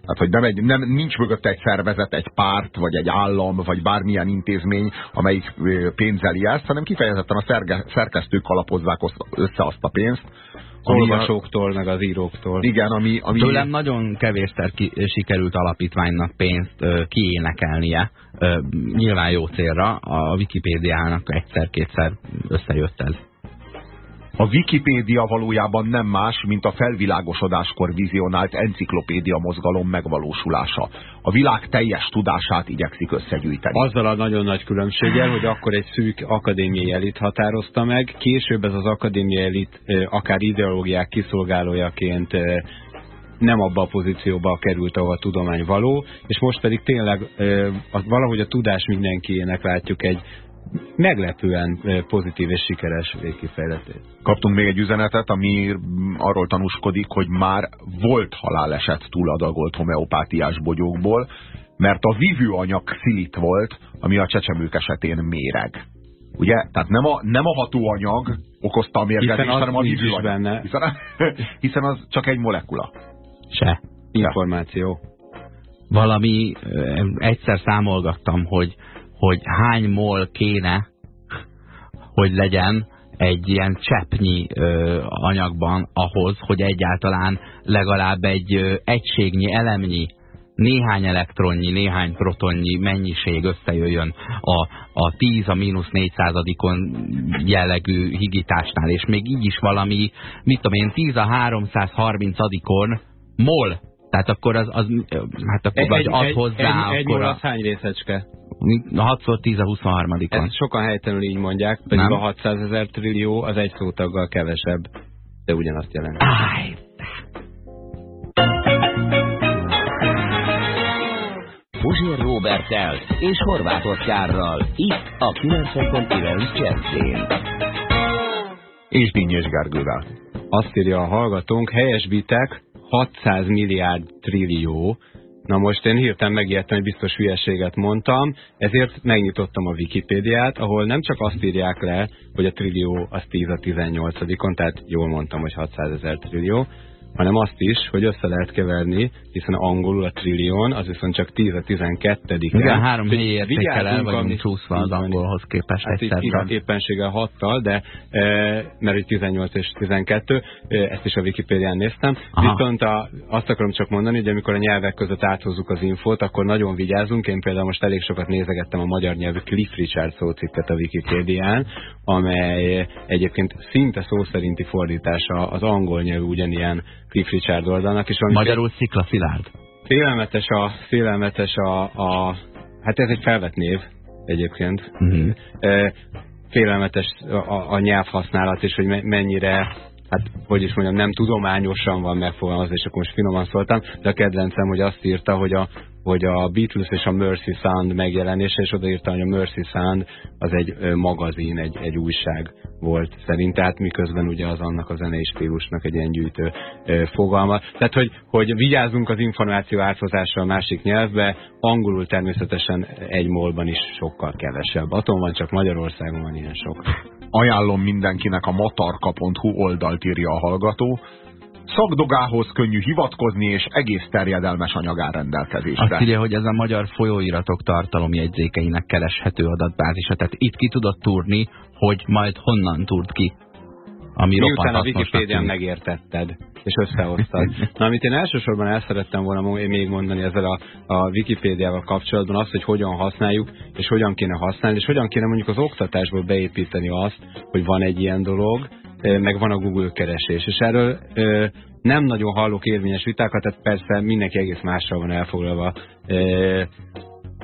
Hát, hogy nem egy, nem, nincs mögött egy szervezet, egy párt, vagy egy állam, vagy bármilyen intézmény, amelyik pénzeli ezt, hanem kifejezetten a szerge, szerkesztők alapozzák össze azt a pénzt, olvasóktól, meg az íróktól. Igen, ami... ami... Tőlem nagyon kevésszer ki, sikerült alapítványnak pénzt ö, kiénekelnie. Ö, nyilván jó célra, a Wikipédiának egyszer-kétszer összejött ez. A Wikipédia valójában nem más, mint a felvilágosodáskor vizionált enciklopédia mozgalom megvalósulása. A világ teljes tudását igyekszik összegyűjteni. Azzal a nagyon nagy különbséggel, hogy akkor egy szűk akadémiai elit határozta meg, később ez az akadémiai elit akár ideológiák kiszolgálójaként nem abba a pozícióba került, ahol a tudomány való, és most pedig tényleg valahogy a tudás mindenkiének látjuk egy meglepően pozitív és sikeres végkifejletét. Kaptunk még egy üzenetet, ami arról tanúskodik, hogy már volt haláleset túladagolt homeopátiás bogyókból, mert a vívőanyag szilit volt, ami a csecsemők esetén méreg. Ugye? Tehát nem a, nem a hatóanyag okozta a mérgezést, hanem a vívőanyag. Benne. Hiszen, hiszen az csak egy molekula. Se. Információ. Valami, egyszer számolgattam, hogy hogy hány mol kéne, hogy legyen egy ilyen cseppnyi ö, anyagban ahhoz, hogy egyáltalán legalább egy ö, egységnyi, elemnyi, néhány elektronnyi, néhány protonnyi mennyiség összejöjjön a, a 10 a mínusz 4 századikon jellegű higításnál, és még így is valami, mit tudom én, 10 a 330 adikon mol tehát akkor az, az hát akkor egy, vagy ad egy, hozzá. Egy, egy akkor a... hány részecske? 6 10 a 23 -on. Ezt sokan helytelenül így mondják, pedig Nem? a 600 ezer trillió az egy szótaggal kevesebb, de ugyanazt jelenti. Áj! Puzsér Robertel és Horváth Oszkárral, itt a 90.9 Jazzén. És Dinnyés Gergővel. Azt írja a hallgatónk, helyesbitek, 600 milliárd trillió, Na most én hirtelen megijedtem, hogy biztos hülyeséget mondtam, ezért megnyitottam a Wikipédiát, ahol nem csak azt írják le, hogy a trillió az 10 a 18-on, tehát jól mondtam, hogy 600 ezer trillió, hanem azt is, hogy össze lehet keverni, hiszen angolul a trillion, az viszont csak 10 a 12 Igen, három helyi értékkel el vagyunk csúszva az angolhoz képest hát egyszer. éppenséggel hattal, de e, mert hogy 18 és 12, e, ezt is a Wikipédián néztem. Aha. Viszont a, azt akarom csak mondani, hogy amikor a nyelvek között áthozzuk az infót, akkor nagyon vigyázunk. Én például most elég sokat nézegettem a magyar nyelvű Cliff Richard szócikket a Wikipédián, amely egyébként szinte szó szerinti fordítása az angol nyelvű ugyanilyen Cliff Richard oldalnak. És Magyarul Szikla Szilárd. Félelmetes a, félelmetes a, a, hát ez egy felvett név egyébként. Uh. -huh. Félelmetes a, a nyelvhasználat, és hogy mennyire hát hogy is mondjam, nem tudományosan van megfogalmazva, és akkor most finoman szóltam, de a kedvencem, hogy azt írta, hogy a, hogy a Beatles és a Mercy Sound megjelenése, és odaírta, hogy a Mercy Sound az egy magazin, egy, egy újság volt szerint, tehát miközben ugye az annak a zenei stílusnak egy ilyen gyűjtő fogalma. Tehát, hogy, hogy vigyázzunk az információ áthozással a másik nyelvbe, angolul természetesen egy molban is sokkal kevesebb. Atom van, csak Magyarországon van ilyen sok. Ajánlom mindenkinek a matarka.hu oldalt írja a hallgató. Szakdogához könnyű hivatkozni, és egész terjedelmes anyag áll rendelkezésre. Azt írja, hogy ez a magyar folyóiratok tartalomjegyzékeinek kereshető adatbázisa. Tehát itt ki tudott túrni, hogy majd honnan túrt ki. Ami Miután a Wikipédián megértetted, és összehoztad. Na, amit én elsősorban el szerettem volna még mondani ezzel a, a Wikipédiával kapcsolatban, az, hogy hogyan használjuk, és hogyan kéne használni, és hogyan kéne mondjuk az oktatásból beépíteni azt, hogy van egy ilyen dolog, meg van a Google keresés. És erről nem nagyon hallok érvényes vitákat, tehát persze mindenki egész mással van elfoglalva.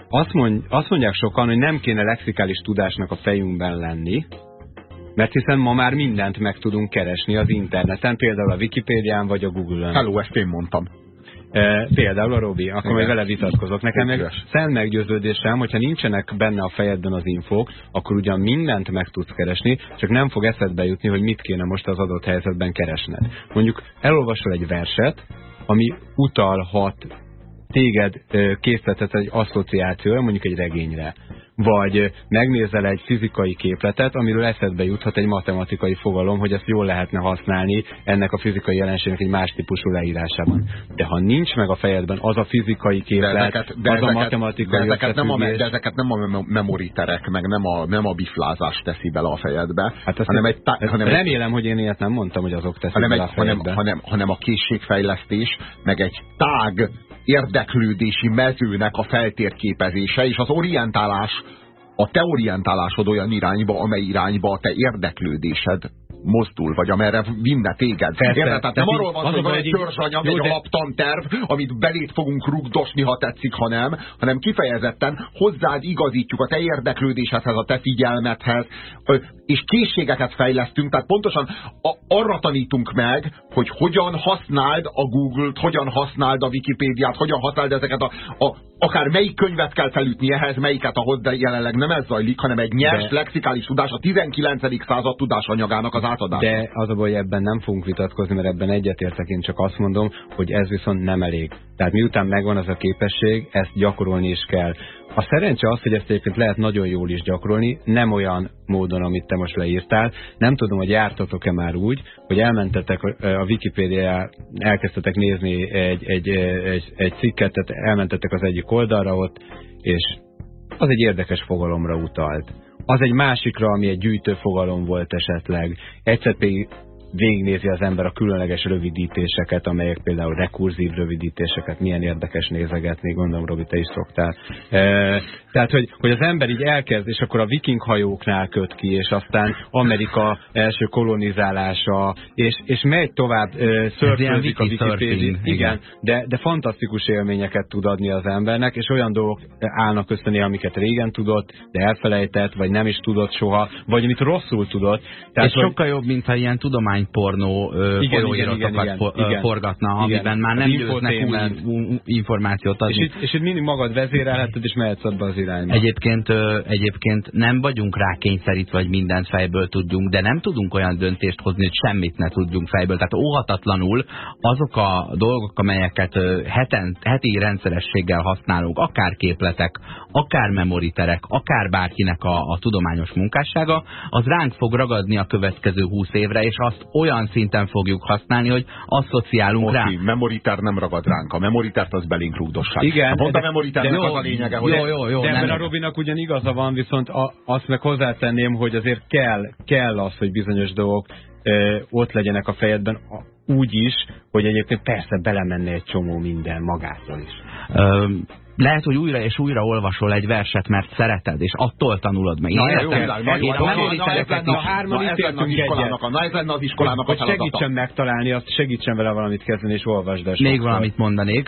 Azt, mond, azt mondják sokan, hogy nem kéne lexikális tudásnak a fejünkben lenni, mert hiszen ma már mindent meg tudunk keresni az interneten, például a Wikipédián vagy a Google-ön. Hello, ezt én mondtam. E, például a Robi, akkor Igen. majd vele vitatkozok. Nekem meg szent meggyőződésem, hogyha nincsenek benne a fejedben az infók, akkor ugyan mindent meg tudsz keresni, csak nem fog eszedbe jutni, hogy mit kéne most az adott helyzetben keresned. Mondjuk elolvasol egy verset, ami utalhat téged készletet egy asszociációra, mondjuk egy regényre vagy megnézel egy fizikai képletet, amiről eszedbe juthat egy matematikai fogalom, hogy ezt jól lehetne használni ennek a fizikai jelenségnek egy más típusú leírásában. De ha nincs meg a fejedben az a fizikai képlet, de ezeket, de az ezeket, a matematikai de ezeket, nem a, de ezeket nem a memoriterek, meg nem a, nem a biflázás teszi bele a fejedbe, hát hanem egy, hanem remélem, hogy én ilyet nem mondtam, hogy azok teszik hanem bele egy, a fejedbe. Hanem, hanem, hanem a készségfejlesztés, meg egy tág érdeklődési mezőnek a feltérképezése, és az orientálás, a te orientálásod olyan irányba, amely irányba a te érdeklődésed mozdul, vagy amerre vinne téged. Persze, Érde? Tehát nem arról van, hogy van egy törzsanyag, egy alaptanterv, amit belét fogunk rugdosni, ha tetszik, ha nem, hanem kifejezetten hozzád igazítjuk a te érdeklődésedhez, a te figyelmethez, és készségeket fejlesztünk, tehát pontosan arra tanítunk meg, hogy hogyan használd a Google-t, hogyan használd a Wikipédiát, hogyan használd ezeket a, a akár melyik könyvet kell felütni ehhez, melyiket ahhoz, de jelenleg nem ez zajlik, hanem egy nyers de, lexikális tudás, a 19. század tudásanyagának az átadása. De az a hogy ebben nem fogunk vitatkozni, mert ebben egyetértek, én csak azt mondom, hogy ez viszont nem elég. Tehát miután megvan az a képesség, ezt gyakorolni is kell. A szerencse az, hogy ezt egyébként lehet nagyon jól is gyakorolni, nem olyan módon, amit te most leírtál. Nem tudom, hogy jártatok-e már úgy, hogy elmentetek a Wikipédia, elkezdtetek nézni egy, egy, egy, egy cikket, tehát elmentetek az egyik oldalra ott, és az egy érdekes fogalomra utalt. Az egy másikra, ami egy gyűjtő fogalom volt esetleg. Egyszer pedig végignézi az ember a különleges rövidítéseket, amelyek például rekurzív rövidítéseket, milyen érdekes nézegetni, gondolom Robi, te is szoktál. E, tehát, hogy, hogy az ember így elkezd, és akkor a viking hajóknál köt ki, és aztán Amerika első kolonizálása, és, és megy tovább, e, szörfőzik a Wikipédia. Igen, de, de fantasztikus élményeket tud adni az embernek, és olyan dolgok állnak összeni, amiket régen tudott, de elfelejtett, vagy nem is tudott soha, vagy amit rosszul tudott. Tehát, és hogy... sokkal jobb, mintha ilyen tudomány pornó folyóiratokat forgatna, amiben igen. már nem győznek új információt adni. És itt, és itt mindig magad vezérelheted, és mehetsz abba az irányba. Egyébként, egyébként nem vagyunk rá kényszerítve, hogy mindent fejből tudjunk, de nem tudunk olyan döntést hozni, hogy semmit ne tudjunk fejből. Tehát óhatatlanul azok a dolgok, amelyeket heten, heti rendszerességgel használunk, akár képletek, akár memoriterek, akár bárkinek a, a tudományos munkássága, az ránk fog ragadni a következő húsz évre, és azt olyan szinten fogjuk használni, hogy asszociálunk Mozi, rá. memoriter nem ragad ránk. A memoritert az belénk rugdossák. Igen. Pont a memoriternek az a lényege, hogy... Jó, jó, jó, de ebben a Robinak ugyan igaza van, viszont a, azt meg hozzátenném, hogy azért kell, kell az, hogy bizonyos dolgok ö, ott legyenek a fejedben. úgy is, hogy egyébként persze belemenne egy csomó minden magától is. Lehet, hogy újra és újra olvasol egy verset, mert szereted, és attól tanulod meg. Na, jó, na, ez lenne az iskolának a- Na, ez lenne az iskolának a Hogy feladata. segítsen megtalálni, azt segítsen vele valamit kezdeni, és olvasd el Még valamit mondanék,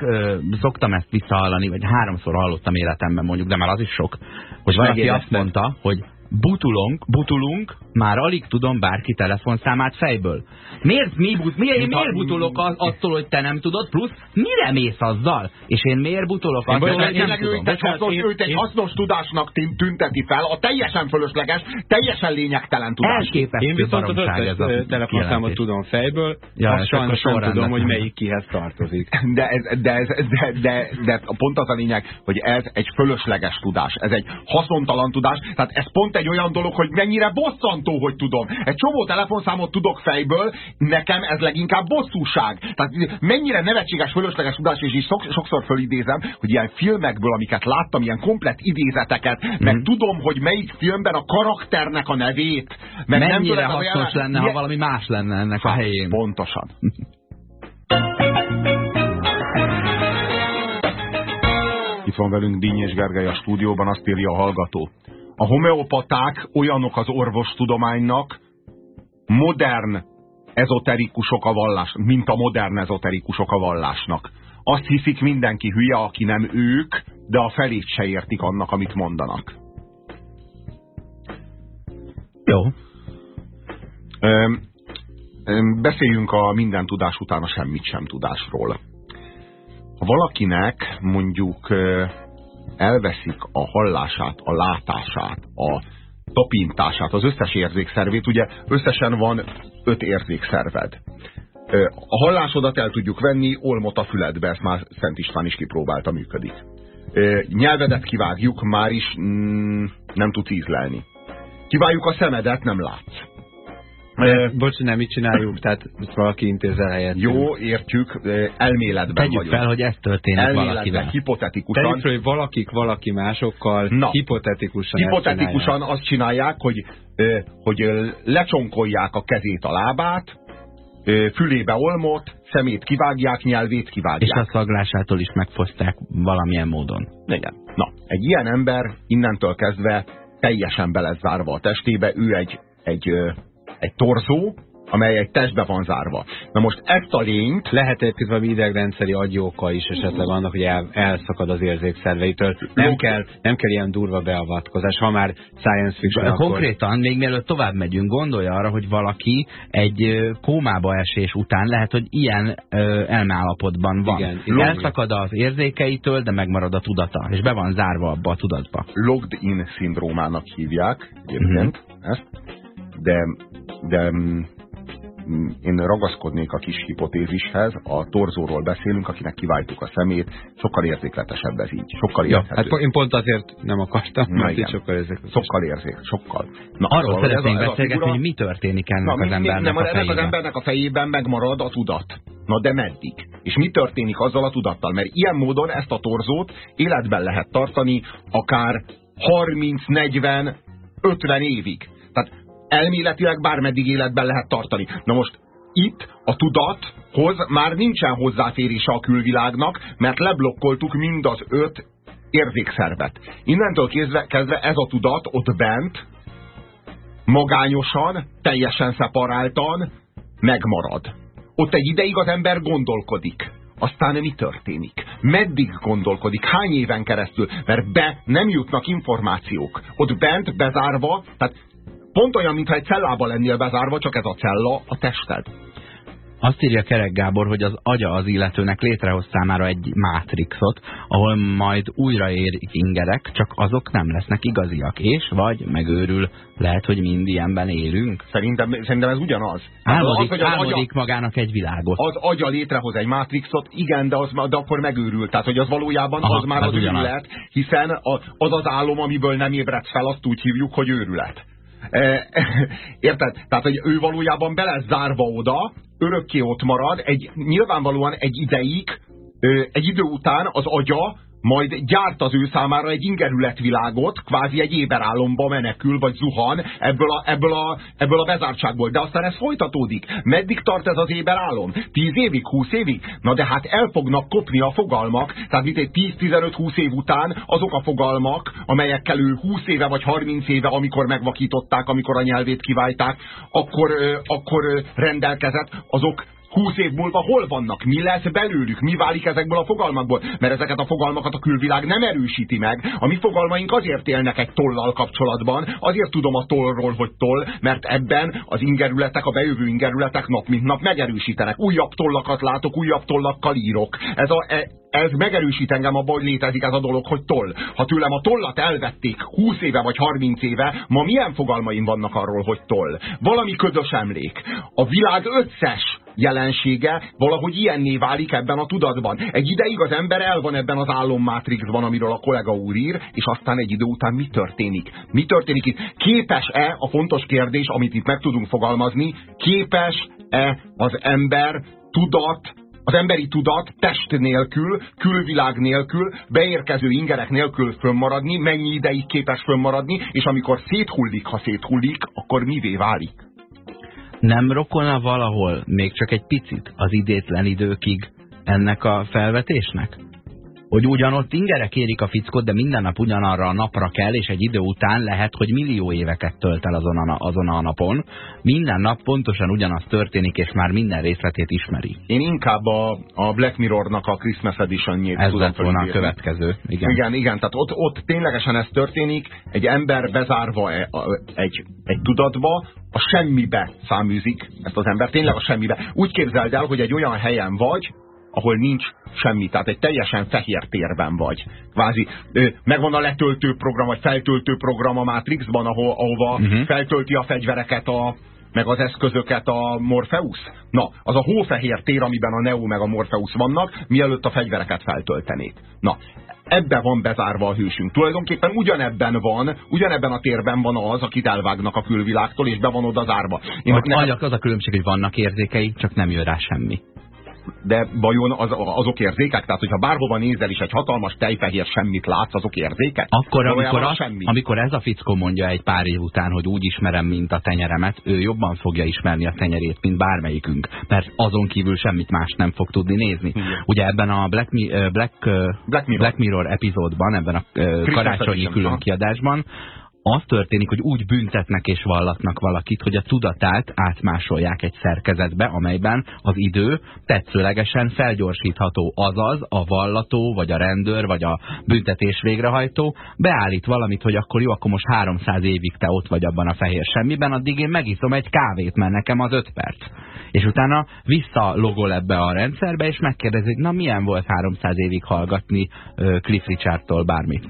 szoktam ezt visszahallani, vagy háromszor hallottam életemben mondjuk, de már az is sok, hogy valaki azt mondta, hogy butulunk, butulunk, már alig tudom bárki telefonszámát fejből. Miért, mi, but, miért, én miért butulok az, attól, hogy te nem tudod, plusz mire mész azzal? És én miért butulok Én attól, vagy hogy nem tudom? őt egy, hasznos, én- őt egy én- hasznos tudásnak tünteti fel, a teljesen fölösleges, teljesen lényegtelen tudás. Elképesztő Én viszont az összes telefonszámot tudom fejből, Ja, azt sajnos nem tudom, hogy melyik kihez tartozik. De, ez, de, ez, de, de, de pont az a lényeg, hogy ez egy fölösleges tudás, ez egy haszontalan tudás, tehát ez pont egy olyan dolog, hogy mennyire bosszantó, hogy tudom. Egy csomó telefonszámot tudok fejből, nekem ez leginkább bosszúság. Tehát mennyire nevetséges, fölösleges tudás, és is sok, sokszor fölidézem, hogy ilyen filmekből, amiket láttam, ilyen komplet idézeteket, Mhm. meg tudom, hogy melyik filmben a karakternek a nevét, meg nem Mennyire tudom, ez a hasznos jelen- lenne, ha valami más lenne ennek a Hát, helyén. Pontosan. Itt van velünk Díny és Gergely a stúdióban, azt írja a hallgató. A homeopaták olyanok az orvostudománynak, modern ezoterikusok a vallás, mint a modern ezoterikusok a vallásnak. Azt hiszik mindenki hülye, aki nem ők, de a felét se értik annak, amit mondanak. Jó. Öm, öm, beszéljünk a minden tudás után a semmit sem tudásról. Ha valakinek mondjuk ö, elveszik a hallását, a látását, a tapintását, az összes érzékszervét, ugye összesen van öt érzékszerved. A hallásodat el tudjuk venni, olmot a füledbe, ezt már Szent István is kipróbálta, működik. Nyelvedet kivágjuk, már is mm, nem tudsz ízlelni. Kivágjuk a szemedet, nem látsz. Bocs, nem így csináljuk, tehát valaki intézel helyett. Jó, értjük, elméletben Tegyük vagyunk. fel, hogy ez történik elméletben, valakivel. hipotetikusan. Tegyük fel, hogy valakik valaki másokkal Na. hipotetikusan hipotetikusan azt csinálják, hogy, hogy lecsonkolják a kezét a lábát, fülébe olmot, szemét kivágják, nyelvét És kivágják. a szaglásától is megfoszták valamilyen módon. Igen. Na, egy ilyen ember innentől kezdve teljesen be lesz zárva a testébe, ő egy, egy, egy torzó, amely egy testbe van zárva. Na most ezt a lényt Lehet egyébként valami idegrendszeri agyoka is esetleg annak, hogy el, elszakad az érzékszerveitől. Nem kell, nem kell ilyen durva beavatkozás. Ha már science fiction, akkor... Konkrétan, még mielőtt tovább megyünk, gondolja arra, hogy valaki egy kómába esés után lehet, hogy ilyen ö, elmeállapotban van. Igen, Elszakad az érzékeitől, de megmarad a tudata, és be van zárva abba a tudatba. logged in szindrómának hívják egyébként Mhm. ezt, de, de mm, én ragaszkodnék a kis hipotézishez, a torzóról beszélünk, akinek kiváltuk a szemét, sokkal érzékletesebb ez így, sokkal Ja, érthető. hát én pont azért nem akartam, Na mert igen. így sokkal ezek. Sokkal érzék, sokkal. Na, Arról szóval szeretnénk beszélgetni, figura- hogy mi történik ennek Na, az embernek nem, a ennek az fejében. embernek a fejében megmarad a tudat. Na de meddig? És mi történik azzal a tudattal? Mert ilyen módon ezt a torzót életben lehet tartani akár 30, 40, 50 évig. Tehát elméletileg bármeddig életben lehet tartani. Na most itt a tudathoz már nincsen hozzáférése a külvilágnak, mert leblokkoltuk mind az öt érzékszervet. Innentől kezdve, kezdve ez a tudat ott bent magányosan, teljesen szeparáltan megmarad. Ott egy ideig az ember gondolkodik. Aztán mi történik? Meddig gondolkodik? Hány éven keresztül? Mert be nem jutnak információk. Ott bent bezárva, tehát pont olyan, mintha egy cellába lennél bezárva, csak ez a cella a tested. Azt írja Kerek Gábor, hogy az agya az illetőnek létrehoz számára egy mátrixot, ahol majd újraérik ingerek, csak azok nem lesznek igaziak, és vagy megőrül, lehet, hogy mind ilyenben élünk. Szerintem, szerintem ez ugyanaz. Álmodik, az, hogy az, agya, álmodik magának egy világot. az agya létrehoz egy mátrixot, igen, de, az, de akkor megőrül. Tehát, hogy az valójában Aha, az már az az őrület, hiszen az az álom, amiből nem ébredsz fel, azt úgy hívjuk, hogy őrület. Érted? Tehát, hogy ő valójában be lesz zárva oda, örökké ott marad, egy, nyilvánvalóan egy ideig, egy idő után az agya majd gyárt az ő számára egy ingerületvilágot, kvázi egy éberállomba menekül, vagy zuhan ebből a, ebből, a, ebből a bezártságból. De aztán ez folytatódik. Meddig tart ez az éberálom? 10 évig, 20 évig? Na de hát el fognak kopni a fogalmak, tehát mint egy 10-15-20 év után azok a fogalmak, amelyekkel ő 20 éve vagy 30 éve, amikor megvakították, amikor a nyelvét kiválták, akkor, akkor rendelkezett, azok 20 év múlva hol vannak? Mi lesz belőlük? Mi válik ezekből a fogalmakból? Mert ezeket a fogalmakat a külvilág nem erősíti meg. A mi fogalmaink azért élnek egy tollal kapcsolatban, azért tudom a tollról, hogy toll, mert ebben az ingerületek, a bejövő ingerületek nap mint nap megerősítenek. Újabb tollakat látok, újabb tollakkal írok. Ez, a, e, ez megerősít engem abban, hogy létezik ez a dolog, hogy toll. Ha tőlem a tollat elvették 20 éve vagy 30 éve, ma milyen fogalmaim vannak arról, hogy toll? Valami ködös emlék. A világ összes jelensége valahogy ilyenné válik ebben a tudatban. Egy ideig az ember el van ebben az álommátrixban, amiről a kollega úr ír, és aztán egy idő után mi történik? Mi történik itt? Képes-e a fontos kérdés, amit itt meg tudunk fogalmazni, képes-e az ember tudat az emberi tudat test nélkül, külvilág nélkül, beérkező ingerek nélkül fönnmaradni, mennyi ideig képes fönnmaradni, és amikor széthullik, ha széthullik, akkor mivé válik? Nem rokona valahol még csak egy picit az idétlen időkig ennek a felvetésnek? Hogy ugyanott ingerek érik a fickot, de minden nap ugyanarra a napra kell, és egy idő után lehet, hogy millió éveket tölt el azon a, azon a napon. Minden nap pontosan ugyanaz történik, és már minden részletét ismeri. Én inkább a, a Black Mirrornak a Christmas Edition-jét Ez lett volna a következő. Igen, igen, igen tehát ott, ott ténylegesen ez történik, egy ember bezárva e, egy, egy tudatba, a semmibe száműzik ezt az ember, tényleg a semmibe. Úgy képzeld el, hogy egy olyan helyen vagy, ahol nincs semmi, tehát egy teljesen fehér térben vagy. Kvázi megvan a letöltő program, vagy feltöltő program a Matrixban, ahol, ahova uh mhm. -huh. feltölti a fegyvereket a, meg az eszközöket a Morpheus? Na, az a hófehér tér, amiben a Neo meg a Morpheus vannak, mielőtt a fegyvereket feltöltenék. Na, ebben van bezárva a hősünk. Tulajdonképpen ugyanebben van, ugyanebben a térben van az, akit elvágnak a külvilágtól, és be van oda zárva. Én Vagy az a különbség, hogy vannak érzékei, csak nem jön rá semmi de vajon az, azok érzékek? Tehát, hogyha bárhova nézel is egy hatalmas tejfehér semmit látsz, azok érzékek? Akkor, amikor, az, amikor ez a fickó mondja egy pár év után, hogy úgy ismerem, mint a tenyeremet, ő jobban fogja ismerni a tenyerét, mint bármelyikünk. Mert azon kívül semmit más nem fog tudni nézni. Hmm. Ugye ebben a Black, Black, Black, Mirror. Black Mirror epizódban, ebben a karácsonyi különkiadásban, az történik, hogy úgy büntetnek és vallatnak valakit, hogy a tudatát átmásolják egy szerkezetbe, amelyben az idő tetszőlegesen felgyorsítható. Azaz a vallató, vagy a rendőr, vagy a büntetés végrehajtó beállít valamit, hogy akkor jó, akkor most 300 évig te ott vagy abban a fehér semmiben, addig én megiszom egy kávét, mert nekem az 5 perc. És utána visszalogol ebbe a rendszerbe, és megkérdezi, hogy na milyen volt 300 évig hallgatni Cliff Richardtól bármit.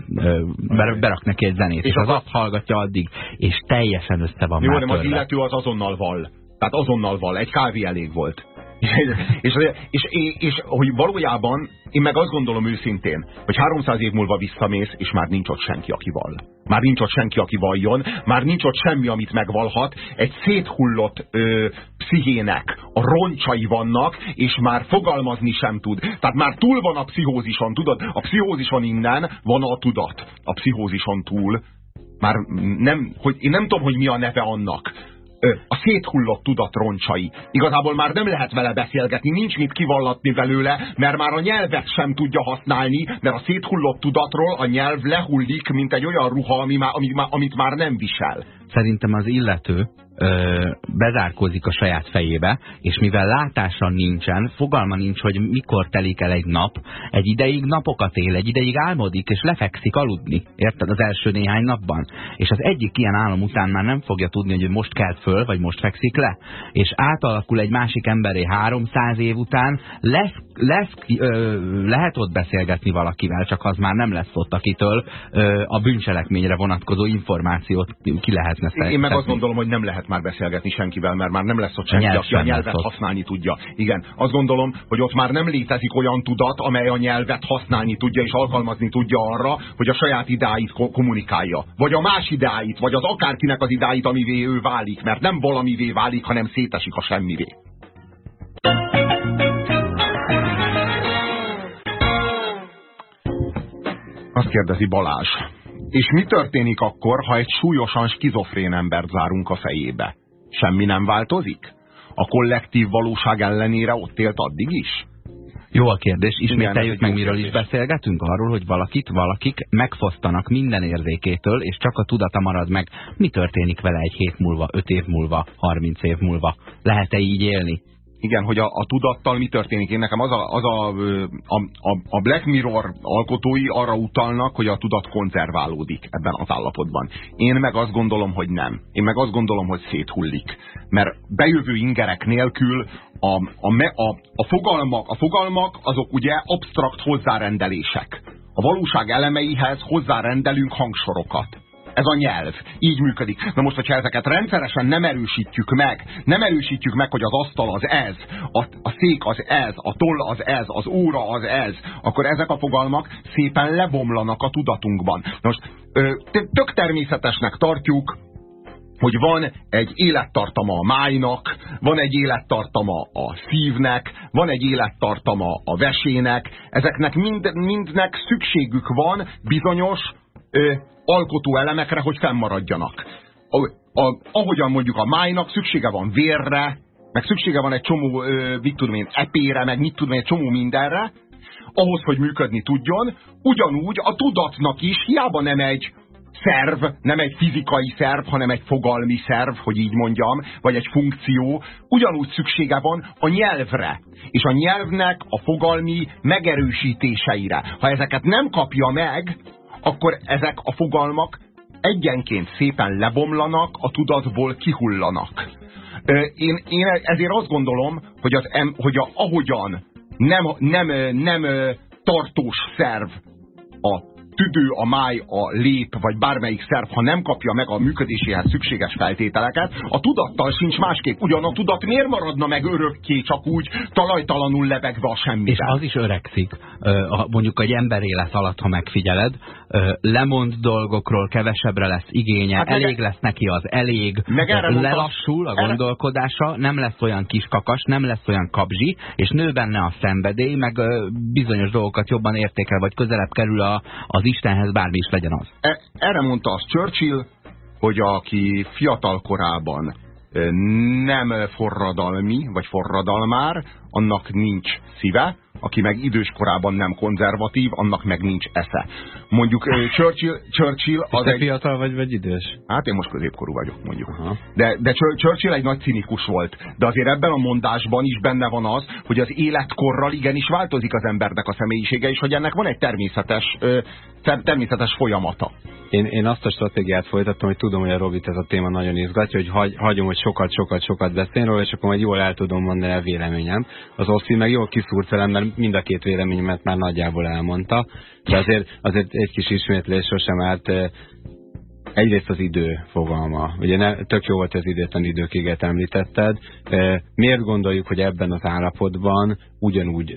Berak neki egy zenét. És, és az azt hallgatja addig, és teljesen össze van Jó, már nem az illető az azonnal val. Tehát azonnal val. Egy kávé elég volt. és, és, és, és, hogy valójában én meg azt gondolom őszintén, hogy 300 év múlva visszamész, és már nincs ott senki, aki val. Már nincs ott senki, aki valljon, már nincs ott semmi, amit megvalhat. Egy széthullott ö, pszichének a roncsai vannak, és már fogalmazni sem tud. Tehát már túl van a pszichózison, tudod? A pszichózison innen van a tudat. A pszichózison túl már nem, hogy én nem tudom, hogy mi a neve annak a széthullott tudat roncsai. Igazából már nem lehet vele beszélgetni, nincs mit kivallatni velőle, mert már a nyelvet sem tudja használni, mert a széthullott tudatról a nyelv lehullik, mint egy olyan ruha, ami már, ami, amit már nem visel. Szerintem az illető ö, bezárkózik a saját fejébe, és mivel látása nincsen, fogalma nincs, hogy mikor telik el egy nap, egy ideig napokat él, egy ideig álmodik, és lefekszik aludni, érted, az első néhány napban. És az egyik ilyen álom után már nem fogja tudni, hogy most kell föl, vagy most fekszik le, és átalakul egy másik emberé 300 év után, lesz, lesz ö, lehet ott beszélgetni valakivel, csak az már nem lesz ott, akitől ö, a bűncselekményre vonatkozó információt ki lehetne Én meg azt gondolom, hogy nem lehet már beszélgetni senkivel, mert már nem lesz ott senki, Nyelv aki a nyelvet használni tudja. Igen, azt gondolom, hogy ott már nem létezik olyan tudat, amely a nyelvet használni tudja és alkalmazni tudja arra, hogy a saját idáit ko kommunikálja. Vagy a más idáit, vagy az akárkinek az idáit, amivé ő válik, mert nem valamivé válik, hanem szétesik a semmivé. Azt kérdezi Balázs. És mi történik akkor, ha egy súlyosan skizofrén embert zárunk a fejébe? Semmi nem változik? A kollektív valóság ellenére ott élt addig is? Jó a kérdés, ismételjük meg, miről is beszélgetünk? Arról, hogy valakit, valakik megfosztanak minden érzékétől, és csak a tudata marad meg. Mi történik vele egy hét múlva, öt év múlva, harminc év múlva? Lehet-e így élni? Igen, hogy a, a tudattal mi történik. Én nekem az, a, az a, a, a Black Mirror alkotói arra utalnak, hogy a tudat konzerválódik ebben az állapotban. Én meg azt gondolom, hogy nem. Én meg azt gondolom, hogy széthullik. Mert bejövő ingerek nélkül a, a, a, a, fogalmak, a fogalmak azok ugye absztrakt hozzárendelések. A valóság elemeihez hozzárendelünk hangsorokat ez a nyelv. Így működik. Na most, hogyha ezeket rendszeresen nem erősítjük meg, nem erősítjük meg, hogy az asztal az ez, a, a szék az ez, a toll az ez, az óra az ez, akkor ezek a fogalmak szépen lebomlanak a tudatunkban. Most tök természetesnek tartjuk, hogy van egy élettartama a májnak, van egy élettartama a szívnek, van egy élettartama a vesének, ezeknek mind, mindnek szükségük van bizonyos ö, alkotó elemekre, hogy fennmaradjanak. A, a, ahogyan mondjuk a májnak szüksége van vérre, meg szüksége van egy csomó, ö, mit tudom én, epére, meg mit tudom én, egy csomó mindenre, ahhoz, hogy működni tudjon, ugyanúgy a tudatnak is hiába nem egy szerv, nem egy fizikai szerv, hanem egy fogalmi szerv, hogy így mondjam, vagy egy funkció, ugyanúgy szüksége van a nyelvre, és a nyelvnek a fogalmi megerősítéseire. Ha ezeket nem kapja meg, akkor ezek a fogalmak egyenként szépen lebomlanak, a tudatból kihullanak. Én, én ezért azt gondolom, hogy, az, hogy a, ahogyan nem, nem, nem tartós szerv a tüdő, a máj, a lép, vagy bármelyik szerv, ha nem kapja meg a működéséhez szükséges feltételeket, a tudattal sincs másképp. Ugyan a tudat miért maradna meg örökké, csak úgy talajtalanul lebegve a semmiben? És az is öregszik. Mondjuk egy ember élet alatt, ha megfigyeled, lemond dolgokról, kevesebbre lesz igénye, hát elég lesz neki az elég, meg lelassul a gondolkodása, nem lesz olyan kiskakas, nem lesz olyan kabzsi, és nő benne a szenvedély, meg bizonyos dolgokat jobban értékel, vagy közelebb kerül a, az Istenhez, bármi is legyen az. E, erre mondta az Churchill, hogy aki fiatal korában nem forradalmi, vagy forradalmár, annak nincs szíve, aki meg idős korában nem konzervatív, annak meg nincs esze. Mondjuk Churchill, Churchill az Te egy... fiatal vagy, vagy idős? Hát én most középkorú vagyok, mondjuk. Aha. De, de Churchill egy nagy cinikus volt. De azért ebben a mondásban is benne van az, hogy az életkorral igenis változik az embernek a személyisége, és hogy ennek van egy természetes, természetes folyamata. Én, én azt a stratégiát folytattam, hogy tudom, hogy a Robit ez a téma nagyon izgatja, hogy hagy, hagyom, hogy sokat, sokat, sokat beszélni róla, és akkor majd jól el tudom mondani a véleményem. Az Oszi meg jól kiszúrt velem, mert mind a két véleményemet már nagyjából elmondta. De azért, azért egy kis ismétlés sosem árt. Egyrészt az idő fogalma. Ugye ne, tök jó volt az időtlen időkéget említetted. Miért gondoljuk, hogy ebben az állapotban ugyanúgy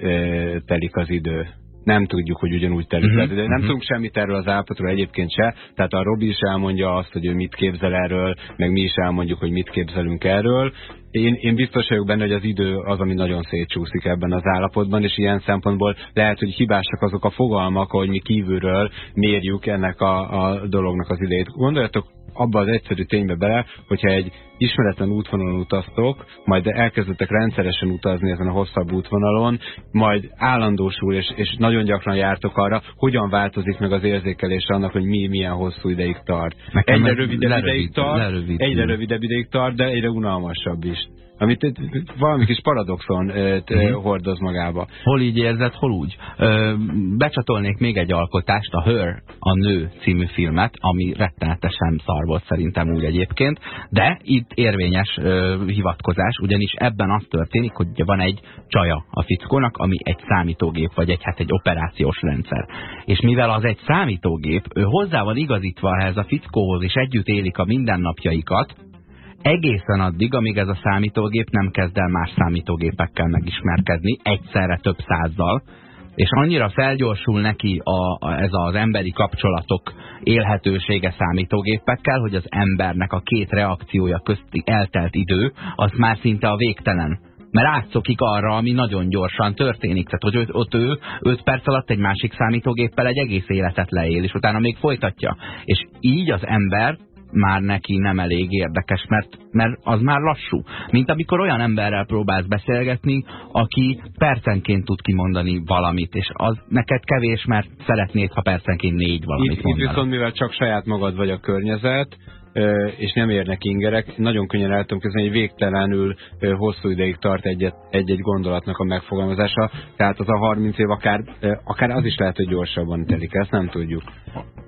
telik az idő? nem tudjuk, hogy ugyanúgy telik. Uh -huh. De nem uh -huh. tudunk semmit erről az állapotról egyébként se. Tehát a Robi is elmondja azt, hogy ő mit képzel erről, meg mi is elmondjuk, hogy mit képzelünk erről. Én, én biztos vagyok benne, hogy az idő az, ami nagyon szétcsúszik ebben az állapotban, és ilyen szempontból lehet, hogy hibásak azok a fogalmak, hogy mi kívülről mérjük ennek a, a dolognak az idejét. Gondoljatok abba az egyszerű ténybe bele, hogyha egy ismeretlen útvonalon utaztok, majd elkezdetek rendszeresen utazni ezen a hosszabb útvonalon, majd állandósul, és, és nagyon gyakran jártok arra, hogyan változik meg az érzékelése annak, hogy mi milyen hosszú ideig tart. Nekem egyre rövidebb ideig tart, egyre rövidebb ideig tart, de egyre unalmasabb is. Amit valami kis paradoxon -huh. hordoz magába. Hol így érzed, hol úgy. Becsatolnék még egy alkotást, a Her, a Nő című filmet, ami rettenetesen szar volt szerintem úgy egyébként, de itt érvényes hivatkozás, ugyanis ebben az történik, hogy van egy csaja a fickónak, ami egy számítógép, vagy egy, hát egy operációs rendszer. És mivel az egy számítógép, ő hozzá van igazítva ehhez a fickóhoz, és együtt élik a mindennapjaikat, egészen addig, amíg ez a számítógép nem kezd el más számítógépekkel megismerkedni, egyszerre több százzal, és annyira felgyorsul neki a, a, ez az emberi kapcsolatok élhetősége számítógépekkel, hogy az embernek a két reakciója közti eltelt idő, az már szinte a végtelen mert átszokik arra, ami nagyon gyorsan történik. Tehát, hogy ott ő 5 perc alatt egy másik számítógéppel egy egész életet leél, és utána még folytatja. És így az ember már neki nem elég érdekes, mert, mert az már lassú. Mint amikor olyan emberrel próbálsz beszélgetni, aki percenként tud kimondani valamit, és az neked kevés, mert szeretnéd, ha percenként négy valamit itt, Itt viszont, mivel csak saját magad vagy a környezet, és nem érnek ingerek, nagyon könnyen el tudom kezdeni, hogy végtelenül hosszú ideig tart egy-egy gondolatnak a megfogalmazása, tehát az a 30 év akár, akár az is lehet, hogy gyorsabban telik, ezt nem tudjuk.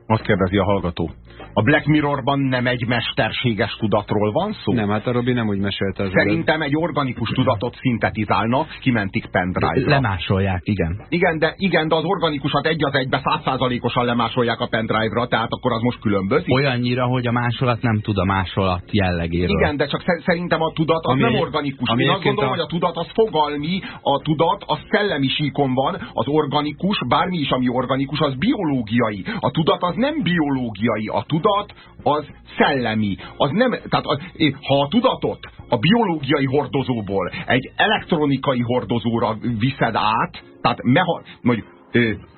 Azt kérdezi a hallgató. A Black Mirrorban nem egy mesterséges tudatról van szó? Nem, hát a Robi nem úgy mesélte. Az Szerintem egy organikus tudatot szintetizálnak, kimentik pendrive-ra. Lemásolják, igen. Igen, de, igen, de az organikusat egy az egybe százszázalékosan lemásolják a pendrive-ra, tehát akkor az most különbözik. Olyannyira, hogy a másolat nem tud a másolat jellegéről. Igen, de csak szerintem a tudat az ami, nem organikus. Ami Én azt gondolom, a... hogy a tudat az fogalmi, a tudat az szellemi síkon van, az organikus, bármi is, ami organikus, az biológiai. A tudat az nem biológiai, a tudat az szellemi. Az nem, tehát az, ha a tudatot a biológiai hordozóból egy elektronikai hordozóra viszed át, tehát meha, mondjuk,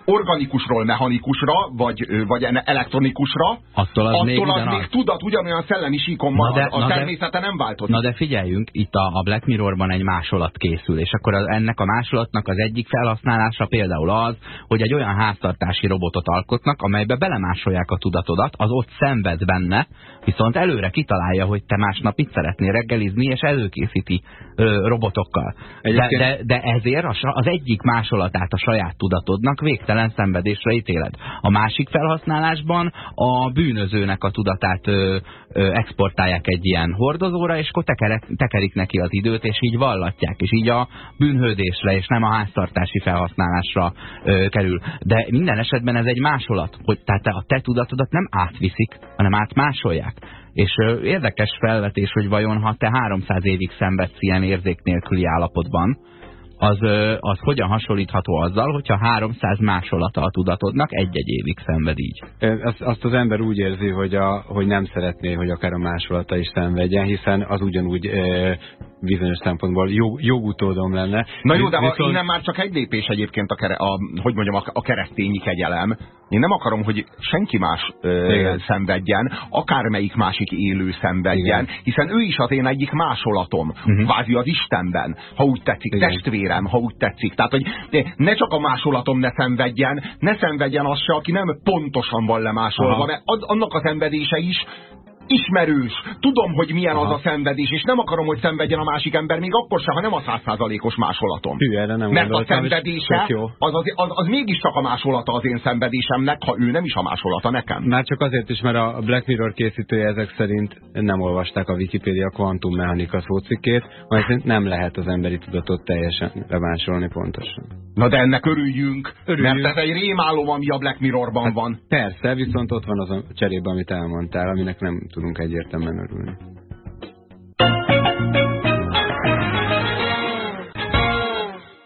organikusról mechanikusra, vagy, vagy elektronikusra, attól az, attól még, az még tudat ugyanolyan szellemi síkon van, de, a természete de, nem változik. Na de figyeljünk, itt a, a Black Mirrorban egy másolat készül, és akkor az, ennek a másolatnak az egyik felhasználása például az, hogy egy olyan háztartási robotot alkotnak, amelybe belemásolják a tudatodat, az ott szenved benne, viszont előre kitalálja, hogy te másnap itt szeretnél reggelizni, és előkészíti ö, robotokkal. De, de, de ezért az egyik másolatát a saját tudatodnak végtelen végtelen szenvedésre ítéled. A másik felhasználásban a bűnözőnek a tudatát ö, ö, exportálják egy ilyen hordozóra, és akkor tekerek, tekerik neki az időt, és így vallatják, és így a bűnhődésre, és nem a háztartási felhasználásra ö, kerül. De minden esetben ez egy másolat, hogy tehát a te tudatodat nem átviszik, hanem átmásolják. És ö, érdekes felvetés, hogy vajon ha te 300 évig szenvedsz ilyen érzék nélküli állapotban, az, az hogyan hasonlítható azzal, hogyha 300 másolata a tudatodnak egy-egy évig szenved így? Azt, azt az ember úgy érzi, hogy, a, hogy nem szeretné, hogy akár a másolata is szenvedjen, hiszen az ugyanúgy e, bizonyos szempontból jog, jogutódom lenne. Na jó, de Viszont... innen már csak egy lépés egyébként a, kere, a, hogy mondjam, a, a keresztényi kegyelem. Én nem akarom, hogy senki más ö, szenvedjen, akármelyik másik élő szenvedjen, Igen. hiszen ő is az én egyik másolatom, uh mhm. -huh. kvázi az Istenben, ha úgy tetszik, Igen. testvérem, ha úgy tetszik. Tehát, hogy ne csak a másolatom ne szenvedjen, ne szenvedjen az se, aki nem pontosan van lemásolva, Aha. mert annak a szenvedése is ismerős, tudom, hogy milyen Aha. az a szenvedés, és nem akarom, hogy szenvedjen a másik ember, még akkor sem, ha nem a százszázalékos másolatom. Hű, erre nem Mert a szenvedése, az, az, az, az mégiscsak a másolata az én szenvedésemnek, ha ő nem is a másolata nekem. Már csak azért is, mert a Black Mirror készítője ezek szerint nem olvasták a Wikipedia kvantummechanika szócikkét, mert nem lehet az emberi tudatot teljesen lemásolni pontosan. Na de ennek örüljünk, örüljünk. mert ez egy rémálom, ami a Black Mirrorban hát van. Persze, viszont ott van az a cserébe, amit elmondtál, aminek nem tudunk egyértelműen örülni.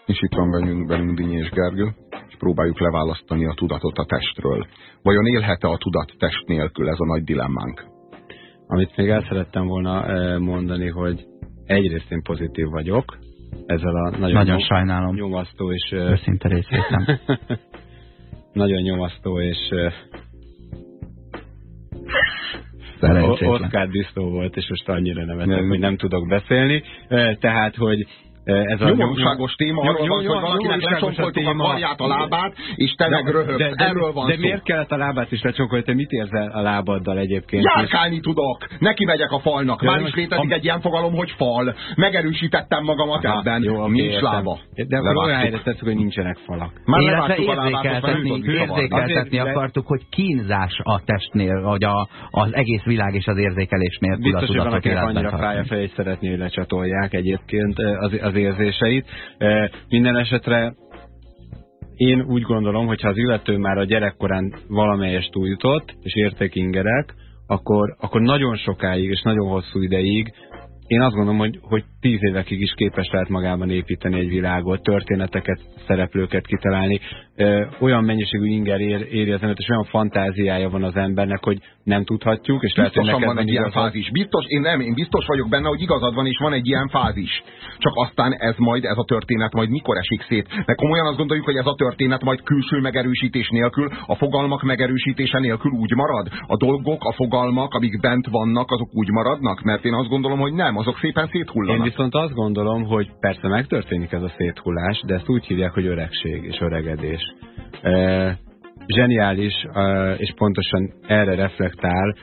És itt van velünk, velünk Dinyi és Gergő, és próbáljuk leválasztani a tudatot a testről. Vajon élhet-e a tudat test nélkül? Ez a nagy dilemmánk. Amit még el szerettem volna eh, mondani, hogy egyrészt én pozitív vagyok, ezzel a nagyon, nagyon nyom, sajnálom. nyomasztó és... Eh, Őszinte részvétem. nagyon nyomasztó és eh, Szerencsétlen. Oscar disznó volt, és most annyira nevetem, hogy nem tudok beszélni. Tehát, hogy ez a nyomorúságos téma, arról van, hogy valakinek lecsonkoltuk a karját, a lábát, és te meg röhögsz. De, de, Erről van de szó. miért kellett a lábát is lecsonkolni? Te mit érzel a lábaddal egyébként? Járkálni tudok. Neki megyek a falnak. Már is létezik egy ilyen fogalom, hogy fal. Megerősítettem magamat Aha, ebben. Jó, Nincs lába. De olyan helyre tesszük, hogy nincsenek falak. Már érzékeltetni, érzékeltetni akartuk, hogy kínzás a testnél, vagy a, az egész világ és az érzékelés nélkül Biztos, hogy valakinek annyira fáj a fejét szeretné, hogy lecsatolják egyébként az, az érzéseit. Minden esetre én úgy gondolom, hogy ha az illető már a gyerekkorán valamelyest túljutott, és érték ingerek, akkor, akkor nagyon sokáig és nagyon hosszú ideig én azt gondolom, hogy, hogy tíz évekig is képes lehet magában építeni egy világot, történeteket, szereplőket kitalálni. Ö, olyan mennyiségű inger ér, éri az embert, és olyan fantáziája van az embernek, hogy nem tudhatjuk, és lehet, hogy van egy ilyen fázis. Biztos, én nem, én biztos vagyok benne, hogy igazad van, és van egy ilyen fázis. Csak aztán ez majd, ez a történet majd mikor esik szét. Mert komolyan azt gondoljuk, hogy ez a történet majd külső megerősítés nélkül, a fogalmak megerősítése nélkül úgy marad. A dolgok, a fogalmak, amik bent vannak, azok úgy maradnak? Mert én azt gondolom, hogy nem, azok szépen széthullanak. Én viszont azt gondolom, hogy persze megtörténik ez a széthullás, de ezt úgy hívják, hogy öregség és öregedés. E zseniális, és pontosan erre reflektál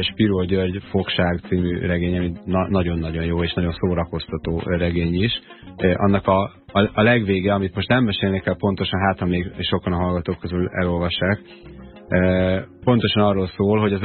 Spiró György Fogság című regény, ami nagyon-nagyon jó és nagyon szórakoztató regény is. Annak a, a, a legvége, amit most nem mesélnék el pontosan, hát ha még sokan a hallgatók közül elolvassák, pontosan arról szól, hogy az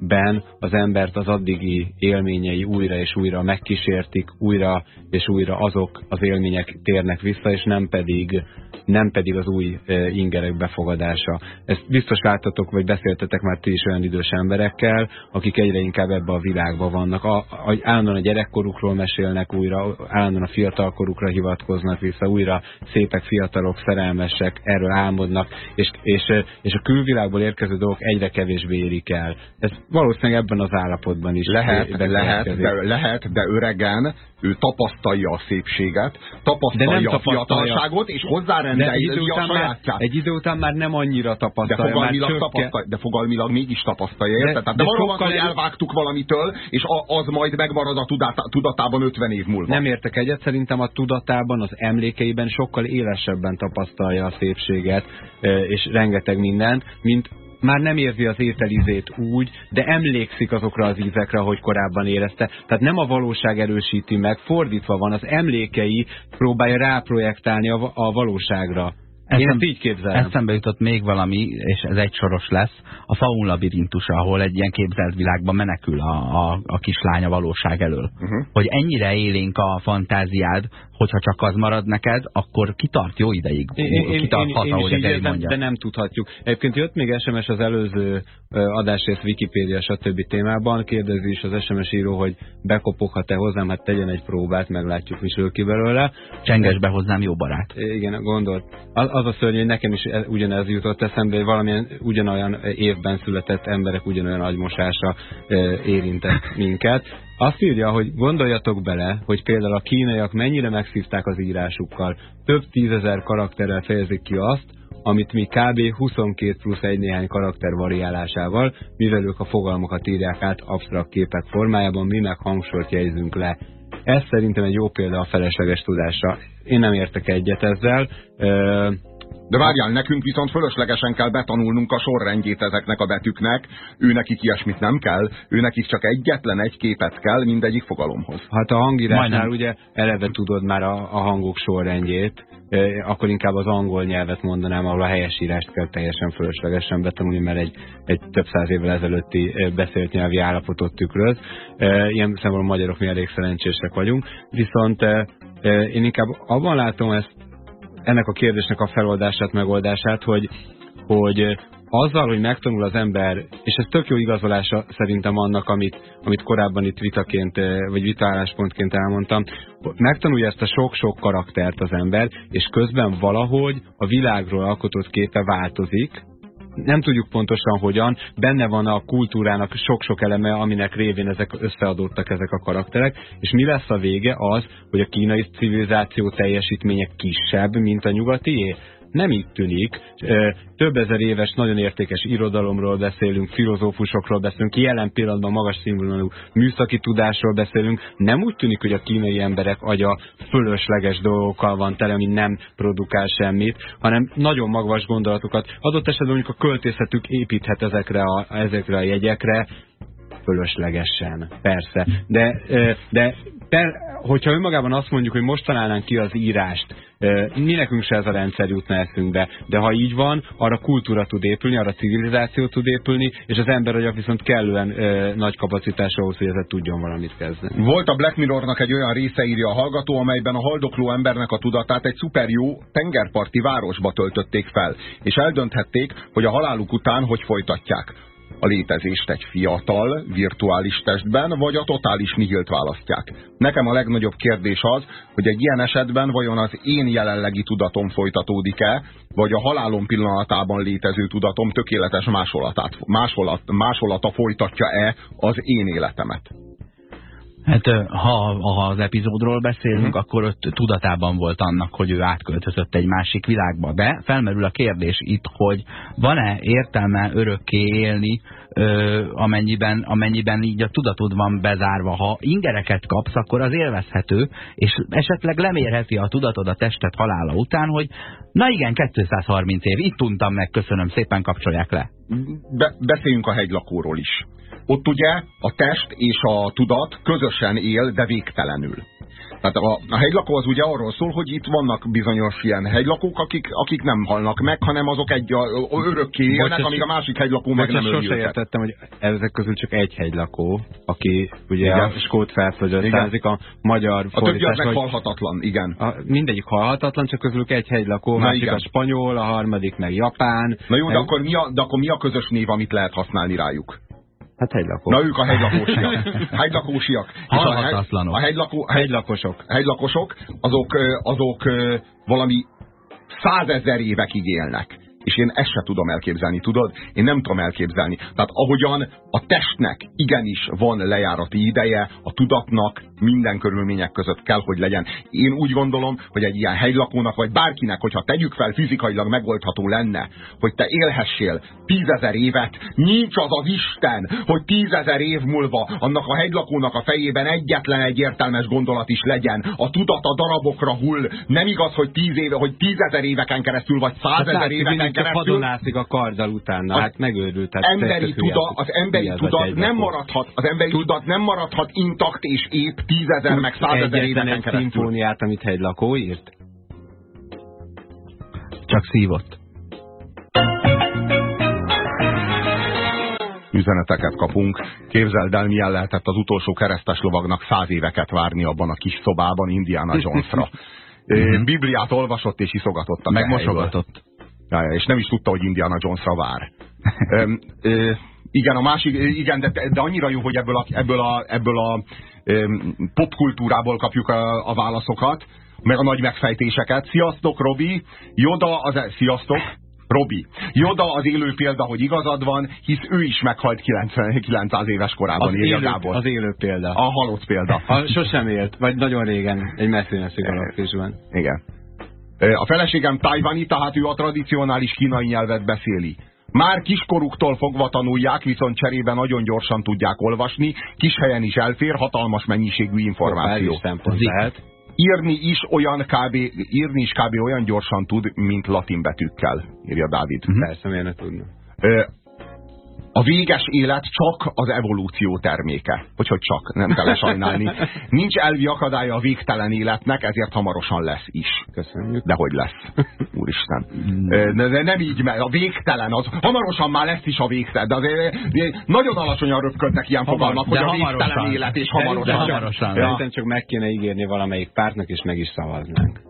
öregségben az embert az addigi élményei újra és újra megkísértik, újra és újra azok az élmények térnek vissza, és nem pedig nem pedig az új ingerek befogadása. Ezt biztos láttatok, vagy beszéltetek már ti is olyan idős emberekkel, akik egyre inkább ebbe a világba vannak. A, a, állandóan a gyerekkorukról mesélnek újra, állandóan a fiatalkorukra hivatkoznak vissza, újra szépek, fiatalok, szerelmesek, erről álmodnak, és, és, és a külvilágból érkező dolgok egyre kevésbé érik el. Ez valószínűleg ebben az állapotban is. Lehet, lehet, de, lehet, de öregen ő tapasztalja a szépséget, tapasztalja, de nem a fiatalságot, és hozzárendeli a sajátját. Egy idő után már nem annyira tapasztalja. De fogalmilag, tapasztalja, de fogalmilag mégis tapasztalja, érted? De, de, de sokkal van, hogy elvágtuk valamitől, és az majd megmarad a tudatában 50 év múlva. Nem értek egyet, szerintem a tudatában, az emlékeiben sokkal élesebben tapasztalja a szépséget, és rengeteg mindent, mint már nem érzi az ételizét úgy, de emlékszik azokra az ízekre, hogy korábban érezte. Tehát nem a valóság erősíti meg, fordítva van, az emlékei próbálja ráprojektálni a, a valóságra. Én ezt így képzelem. Eszembe jutott még valami, és ez egy soros lesz, a faun labirintusa, ahol egy ilyen képzelt világban menekül a, a, a kislány a valóság elől. Uh mhm. -huh. Hogy ennyire élénk a fantáziád, hogyha csak az marad neked, akkor kitart jó ideig. Én, Kitarthat, én, én, ahogy a mondja. De nem tudhatjuk. Egyébként jött még SMS az előző adásért Wikipédia stb. témában. Kérdezi is az SMS író, hogy bekopoghat-e hozzám, hát tegyen egy próbát, meglátjuk, mi sül ki belőle. Csenges be hozzám, jó barát. Igen, gondolt. Az, a szörnyű, hogy nekem is e- ugyanez jutott eszembe, hogy valamilyen ugyanolyan évben született emberek ugyanolyan agymosása érintett minket. Azt írja, hogy gondoljatok bele, hogy például a kínaiak mennyire megszívták az írásukkal. Több tízezer karakterrel fejezik ki azt, amit mi kb. 22 plusz egy néhány karakter variálásával, mivel ők a fogalmakat írják át absztrakt képek formájában, mi meg hangsort jegyzünk le. Ez szerintem egy jó példa a felesleges tudásra. Én nem értek egyet ezzel. De várjál, nekünk viszont fölöslegesen kell betanulnunk a sorrendjét ezeknek a betűknek. Ő nekik ilyesmit nem kell, ő nekik csak egyetlen egy képet kell mindegyik fogalomhoz. Hát a hangírásnál ugye eleve tudod már a, a hangok sorrendjét, akkor inkább az angol nyelvet mondanám, ahol a helyesírást kell teljesen fölöslegesen betanulni, mert egy, egy több száz évvel ezelőtti beszélt nyelvi állapotot tükröz. Ilyen szempontból magyarok mi elég szerencsések vagyunk. Viszont én inkább abban látom ezt ennek a kérdésnek a feloldását, megoldását, hogy, hogy azzal, hogy megtanul az ember, és ez tök jó igazolása szerintem annak, amit, amit korábban itt vitaként, vagy vitáláspontként elmondtam, megtanulja ezt a sok-sok karaktert az ember, és közben valahogy a világról alkotott képe változik, nem tudjuk pontosan hogyan, benne van a kultúrának sok-sok eleme, aminek révén ezek összeadottak ezek a karakterek, és mi lesz a vége az, hogy a kínai civilizáció teljesítménye kisebb, mint a nyugatié? Nem így tűnik. Több ezer éves, nagyon értékes irodalomról beszélünk, filozófusokról beszélünk, jelen pillanatban magas színvonalú műszaki tudásról beszélünk. Nem úgy tűnik, hogy a kínai emberek agya fölösleges dolgokkal van tele, ami nem produkál semmit, hanem nagyon magas gondolatokat. Adott esetben mondjuk a költészetük építhet ezekre a, ezekre a jegyekre, fölöslegesen, persze. De, de per, hogyha önmagában azt mondjuk, hogy most találnánk ki az írást, mi nekünk se ez a rendszer jutna eszünkbe, de ha így van, arra kultúra tud épülni, arra civilizáció tud épülni, és az ember agyak viszont kellően nagy kapacitás ahhoz, hogy ezzel tudjon valamit kezdeni. Volt a Black Mirrornak egy olyan része, írja a hallgató, amelyben a haldokló embernek a tudatát egy szuper jó tengerparti városba töltötték fel, és eldönthették, hogy a haláluk után hogy folytatják a létezést egy fiatal, virtuális testben, vagy a totális nihilt választják. Nekem a legnagyobb kérdés az, hogy egy ilyen esetben vajon az én jelenlegi tudatom folytatódik-e, vagy a halálom pillanatában létező tudatom tökéletes másolatát, másolat, másolata folytatja-e az én életemet. Hát ha, ha az epizódról beszélünk. -huh. akkor ott tudatában volt annak, hogy ő átköltözött egy másik világba. De felmerül a kérdés itt, hogy van-e értelme örökké élni, ö, amennyiben, amennyiben így a tudatod van bezárva. Ha ingereket kapsz, akkor az élvezhető, és esetleg lemérheti a tudatod a testet halála után, hogy na igen, 230 év, itt untam meg, köszönöm szépen, kapcsolják le. Be beszéljünk a hegylakóról is. Ott ugye a test és a tudat közösen él, de végtelenül. Tehát a, a hegylakó az ugye arról szól, hogy itt vannak bizonyos ilyen hegylakók, akik, akik nem halnak meg, hanem azok egy a, a örökké élnek, amíg a másik hegylakó meg nem öli sose értettem, hogy ezek közül csak egy hegylakó, aki ugye igen. a skót felfogyasztázik, a magyar A többi az meg halhatatlan, igen. A, mindegyik halhatatlan, csak közülük egy hegylakó, másik igen. a spanyol, a harmadik meg japán. Na jó, de akkor, mi a, de akkor mi a közös név, amit lehet használni rájuk? Hát hegylakók. Na ők a hegylakósiak. hegylakósiak. Halhatatlanok. A, hegylakó, hegylakosok. Hegylakosok, azok, azok valami százezer évekig élnek és én ezt se tudom elképzelni, tudod? Én nem tudom elképzelni. Tehát ahogyan a testnek igenis van lejárati ideje, a tudatnak minden körülmények között kell, hogy legyen. Én úgy gondolom, hogy egy ilyen helylakónak, vagy bárkinek, hogyha tegyük fel, fizikailag megoldható lenne, hogy te élhessél tízezer évet, nincs az az Isten, hogy tízezer év múlva annak a hegylakónak a fejében egyetlen egy értelmes gondolat is legyen. A tudat a darabokra hull. Nem igaz, hogy tíz éve, hogy tízezer éveken keresztül, vagy százezer hát éveken keresztül. Padonászik a karddal utána, az hát megőrült. Hát emberi tuda, az emberi tudat nem maradhat, az emberi tudat nem maradhat intakt és épp tízezer meg százezer éveken keresztül. egy szimfóniát, amit hegylakó írt? Csak szívott. üzeneteket kapunk. Képzeld el, milyen lehetett az utolsó keresztes lovagnak száz éveket várni abban a kis szobában Indiana Jonesra. Bibliát olvasott és iszogatott a Megmosogatott. Ja, és nem is tudta, hogy Indiana Jonesra vár. ö, ö, igen, a másik, igen, de, de annyira jó, hogy ebből a, ebből a, ebből a popkultúrából kapjuk a, a válaszokat, meg a nagy megfejtéseket. Sziasztok, Robi! Joda az... E- Sziasztok! Robi. Joda az élő példa, hogy igazad van, hisz ő is meghalt 90, 900 éves korában, az élő, Gábor. Az élő példa. A halott példa. A, sosem élt, vagy nagyon régen, egy messzire galaxisban. Igen. A feleségem tajvani, tehát ő a tradicionális kínai nyelvet beszéli. Már kiskoruktól fogva tanulják, viszont cserébe nagyon gyorsan tudják olvasni, kis helyen is elfér, hatalmas mennyiségű információ. lehet. Írni is olyan kb. írni is kb. olyan gyorsan tud, mint latin betűkkel, írja Dávid. Uh. -huh. Persze, miért ne tudna. A véges élet csak az evolúció terméke. Hogy, hogy csak, nem kell sajnálni. Nincs elvi akadálya a végtelen életnek, ezért hamarosan lesz is. Köszönjük. De hogy lesz? Úristen. De, de nem így, mert a végtelen, az hamarosan már lesz is a végtelen. De azért nagyon alacsonyan röpködnek ilyen Hamar, fogalmak, hogy a végtelen élet és hamarosan. De hamarosan. Ja. csak meg kéne ígérni valamelyik pártnak, és meg is szavaznánk.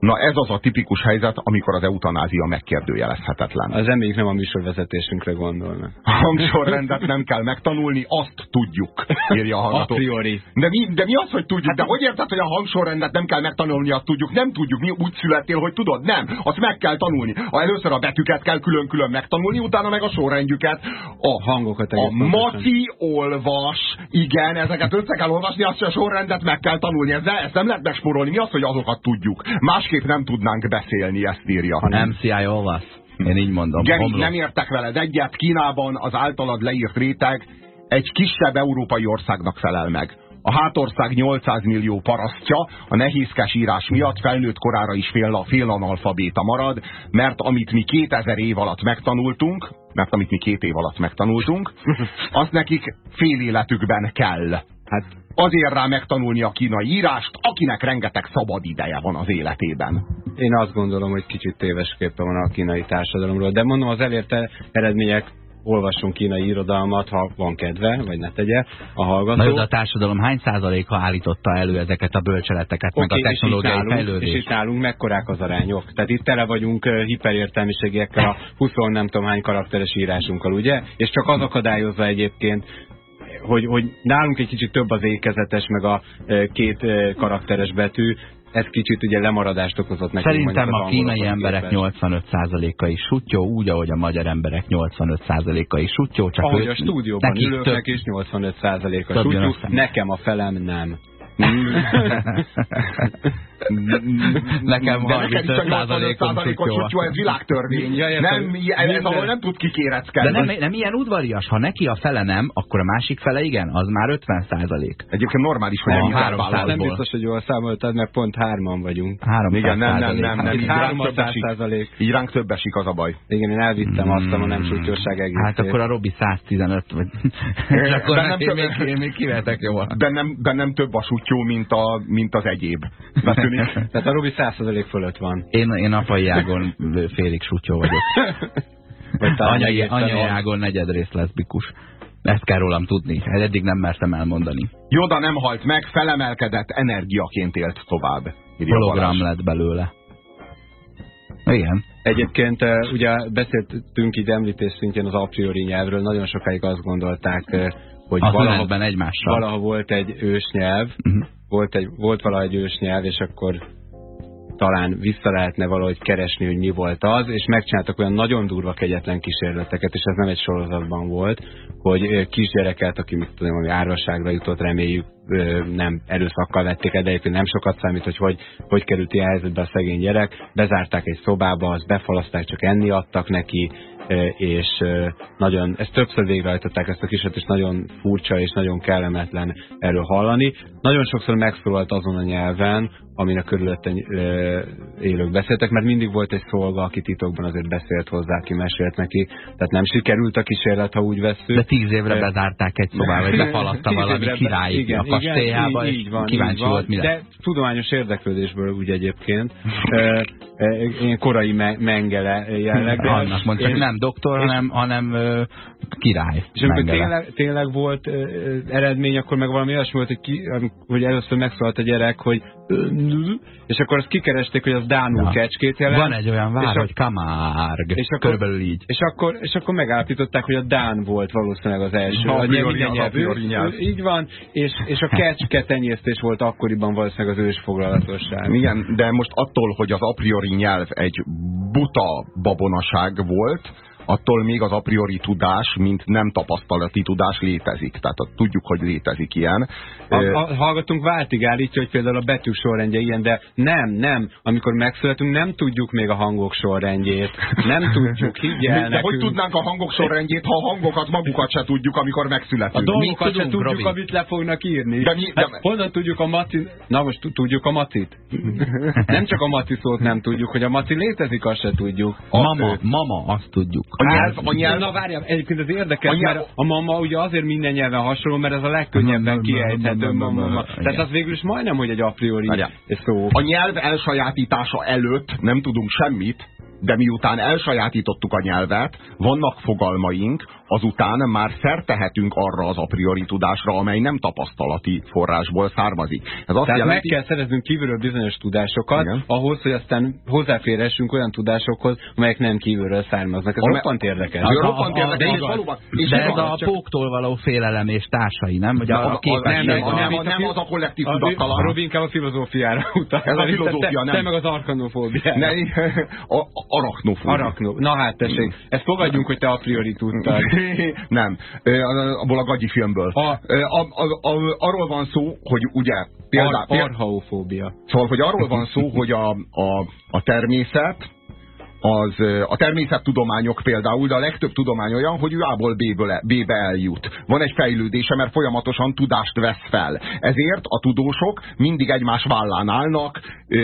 Na ez az a tipikus helyzet, amikor az eutanázia megkérdőjelezhetetlen. Az emélyik nem a műsorvezetésünkre gondolnak. A hangsorrendet nem kell megtanulni, azt tudjuk, írja a hallgató. A priori. De mi, de mi az, hogy tudjuk? Hát, de hogy érted, hogy a hangsorrendet nem kell megtanulni, azt tudjuk? Nem tudjuk. Mi úgy születtél, hogy tudod? Nem. Azt meg kell tanulni. A először a betűket kell külön-külön megtanulni, utána meg a sorrendjüket. A hangokat A maci olvas, igen, ezeket össze kell olvasni, azt a sorrendet meg kell tanulni. Ezzel, ezt nem lehet megsporolni. Mi az, hogy azokat tudjuk? Más másképp nem tudnánk beszélni, ezt írja. Hanem MCI olvasz. Én így mondom. Geri, nem értek veled egyet. Kínában az általad leírt réteg egy kisebb európai országnak felel meg. A hátország 800 millió parasztja a nehézkes írás miatt felnőtt korára is fél, fél analfabéta marad, mert amit mi 2000 év alatt megtanultunk, mert amit mi két év alatt megtanultunk, azt nekik fél életükben kell. Hát azért rá megtanulni a kínai írást, akinek rengeteg szabad ideje van az életében. Én azt gondolom, hogy kicsit téves képe van a kínai társadalomról, de mondom, az elérte eredmények olvasson kínai irodalmat, ha van kedve, vagy ne tegye a hallgató. Na de a társadalom hány százaléka állította elő ezeket a bölcseleteket, okay, meg a technológiai és fejlődést? És itt nálunk mekkorák az arányok? Tehát itt tele vagyunk hiperértelmiségiekkel a 20 nem tudom hány karakteres írásunkkal, ugye? És csak az akadályozza egyébként, hogy, hogy nálunk egy kicsit több az ékezetes, meg a uh, két uh, karakteres betű, ez kicsit ugye lemaradást okozott nekünk. Szerintem a kínai emberek 85%-a is sutyó, úgy, ahogy a magyar emberek 85%-a is sutyó. Csak ahogy a stúdióban ülőknek is 85%-a sutyó, nekem a felem nem. Nekem van neked is csak 85%-os sutyó, ez világtörvény. Ja, nem, ez, ez ahol nem tud kikéreckedni. De nem, nem ilyen udvarias, ha neki a fele nem, akkor a másik fele igen, az már 50 százalék. Egyébként normális, hogy a három Nem biztos, hogy jól számoltad, mert pont hárman vagyunk. Három Igen, nem, nem, nem, nem. Így ránk több esik. Így ránk több esik, az a baj. Igen, én elvittem azt a nem sutyóság egész. Hát akkor a Robi 115 vagy. És akkor nem még, még, még kivetek jól. Bennem, bennem több a sutyó, mint, a, mint az egyéb. Tehát a Robi 100% fölött van. Én, én apai ágon félig sutyó vagyok. anyai, anyai ágon negyedrész leszbikus. Ezt kell rólam tudni. Eddig nem mertem elmondani. Joda nem halt meg, felemelkedett, energiaként élt tovább. Hologram lett belőle. Igen. Egyébként ugye beszéltünk így említés szintjén az a priori nyelvről, nagyon sokáig azt gondolták, hogy a valaha, egymással. valaha volt egy ősnyelv, uh Mhm. -huh. Volt, egy, volt valaha egy ősnyelv, és akkor talán vissza lehetne valahogy keresni, hogy mi volt az, és megcsináltak olyan nagyon durva kegyetlen kísérleteket, és ez nem egy sorozatban volt, hogy kisgyereket, aki mit tudom, ami árvasságra jutott, reméljük nem erőszakkal vették el, de egyébként nem sokat számít, hogy, hogy hogy került ilyen helyzetbe a szegény gyerek. Bezárták egy szobába, azt befalaszták, csak enni adtak neki, és nagyon, ezt többször végrehajtották ezt a kiset, és nagyon furcsa és nagyon kellemetlen erről hallani. Nagyon sokszor megszólalt azon a nyelven, amin a körülötte élők beszéltek, mert mindig volt egy szolga, aki titokban azért beszélt hozzá, ki mesélt neki. Tehát nem sikerült a kísérlet, ha úgy veszünk. De tíz évre bezárták egy szobába, vagy befaladta valami király igen, a kastélyába, igen, így, így van, kíváncsi így van, volt, mi De lesz. tudományos érdeklődésből úgy egyébként. Ilyen korai me mengele jelleg. Annak mondta, nem doktor, hanem, hanem király. És amikor tényleg, tényleg volt eredmény, akkor meg valami olyasmi volt, hogy, ki, hogy először megszólalt a gyerek, hogy és akkor azt kikeresték, hogy az Dánul ja. kecskét jelent. Van egy olyan vár, hogy Kamárg. És akkor, körülbelül így. És akkor, és akkor megállapították, hogy a Dán volt valószínűleg az első. A, a, priori, a, priori nyelv. Így van, és, és a kecske tenyésztés volt akkoriban valószínűleg az ősfoglalatosság. Igen, de most attól, hogy az a priori nyelv egy buta babonaság volt, attól még az a priori tudás, mint nem tapasztalati tudás létezik. Tehát tudjuk, hogy létezik ilyen. A, a hallgatunk váltig állítja, hogy például a betűk sorrendje ilyen, de nem, nem. Amikor megszületünk, nem tudjuk még a hangok sorrendjét. Nem tudjuk, higgyel De nekünk. hogy tudnánk a hangok sorrendjét, ha a hangokat magukat se tudjuk, amikor megszületünk? A dolgokat se tudjuk, Robi? amit le fognak írni. De mi- de- hát honnan tudjuk a maci... Na most tudjuk a macit? nem csak a maci szót nem tudjuk, hogy a maci létezik, azt se tudjuk. Mama, mama, azt tudjuk. A nyelv, a nyelv, Na várjál, egyébként ez érdekes, A nyelv- mert a mama ugye azért minden nyelven hasonló, mert ez a legkönnyebben kiejthető mama. Tehát az végül is majdnem, hogy egy a priori Várjál. szó. a nyelv elsajátítása előtt nem tudunk semmit, de miután elsajátítottuk a nyelvet, vannak fogalmaink, azután már szertehetünk arra az a priori tudásra, amely nem tapasztalati forrásból származik. Ez azt Tehát jelenti, meg kell szereznünk kívülről bizonyos tudásokat, Igen. ahhoz, hogy aztán hozzáférhessünk olyan tudásokhoz, amelyek nem kívülről származnak. Ez Amely- roppant érdekes. Ez a- roppant a- érdekes, de- és valóban. És De ez igaz, a csak- póktól való félelem és társai, nem? Vagy a, a képesség, nem, a- nem, itt a nem az a kollektív a- tudattalan. A Robi inkább a filozófiára utal. Ez a filozófia, te, nem. Te meg az arkanofóbiára. Ne, a, a, arachnofóbia. Arakno. Na hát tessék, ezt fogadjunk, hogy te a priori tudtad. nem, abból a gagyi filmből. A- a, a, a, arról van szó, hogy ugye például, Ar arhaofóbia. Szóval, hogy arról van szó, hogy a, a, a természet, az, a természettudományok például, de a legtöbb tudomány olyan, hogy ő A-ból B-ből- B-be eljut. Van egy fejlődése, mert folyamatosan tudást vesz fel. Ezért a tudósok mindig egymás vállán állnak,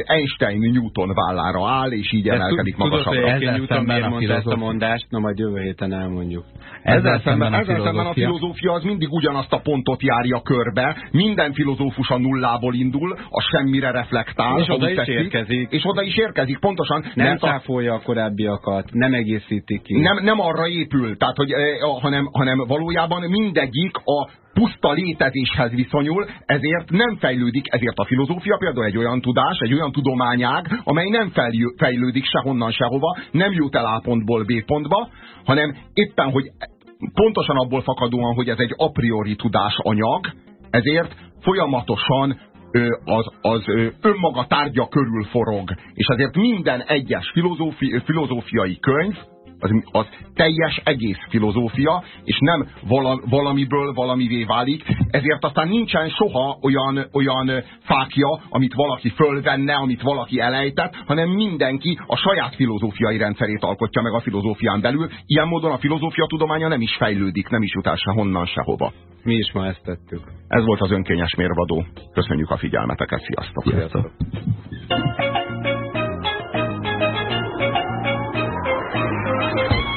Einstein Newton vállára áll, és így emelkedik tud- tudod, hogy magasabbra. Ezzel Newton szemben miért a mondta ezt a filozófia. mondást? Na majd jövő héten elmondjuk. Ezzel szemben, a ezzel szemben a filozófia. az mindig ugyanazt a pontot járja körbe. Minden filozófus a nullából indul, a semmire reflektál, És oda is tetszik, érkezik. És oda is érkezik, pontosan. Nem a- cáfolja a korábbiakat, nem egészítik ki. Nem, nem arra épül, tehát, hogy, hanem, hanem valójában mindegyik a puszta létezéshez viszonyul, ezért nem fejlődik, ezért a filozófia például egy olyan tudás, egy olyan tudományág, amely nem fejlődik sehonnan sehova, nem jut el A pontból B pontba, hanem éppen, hogy pontosan abból fakadóan, hogy ez egy a priori tudás anyag, ezért folyamatosan az, az önmaga tárgya körül forog. És ezért minden egyes filozófi, filozófiai könyv az, az teljes egész filozófia, és nem vala, valamiből valamivé válik, ezért aztán nincsen soha olyan, olyan fákja, amit valaki fölvenne, amit valaki elejtett, hanem mindenki a saját filozófiai rendszerét alkotja meg a filozófián belül. Ilyen módon a filozófia tudománya nem is fejlődik, nem is jut el sehonnan sehova. Mi is ma ezt tettük. Ez volt az önkényes mérvadó. Köszönjük a figyelmeteket, sziasztok! Sziasztok.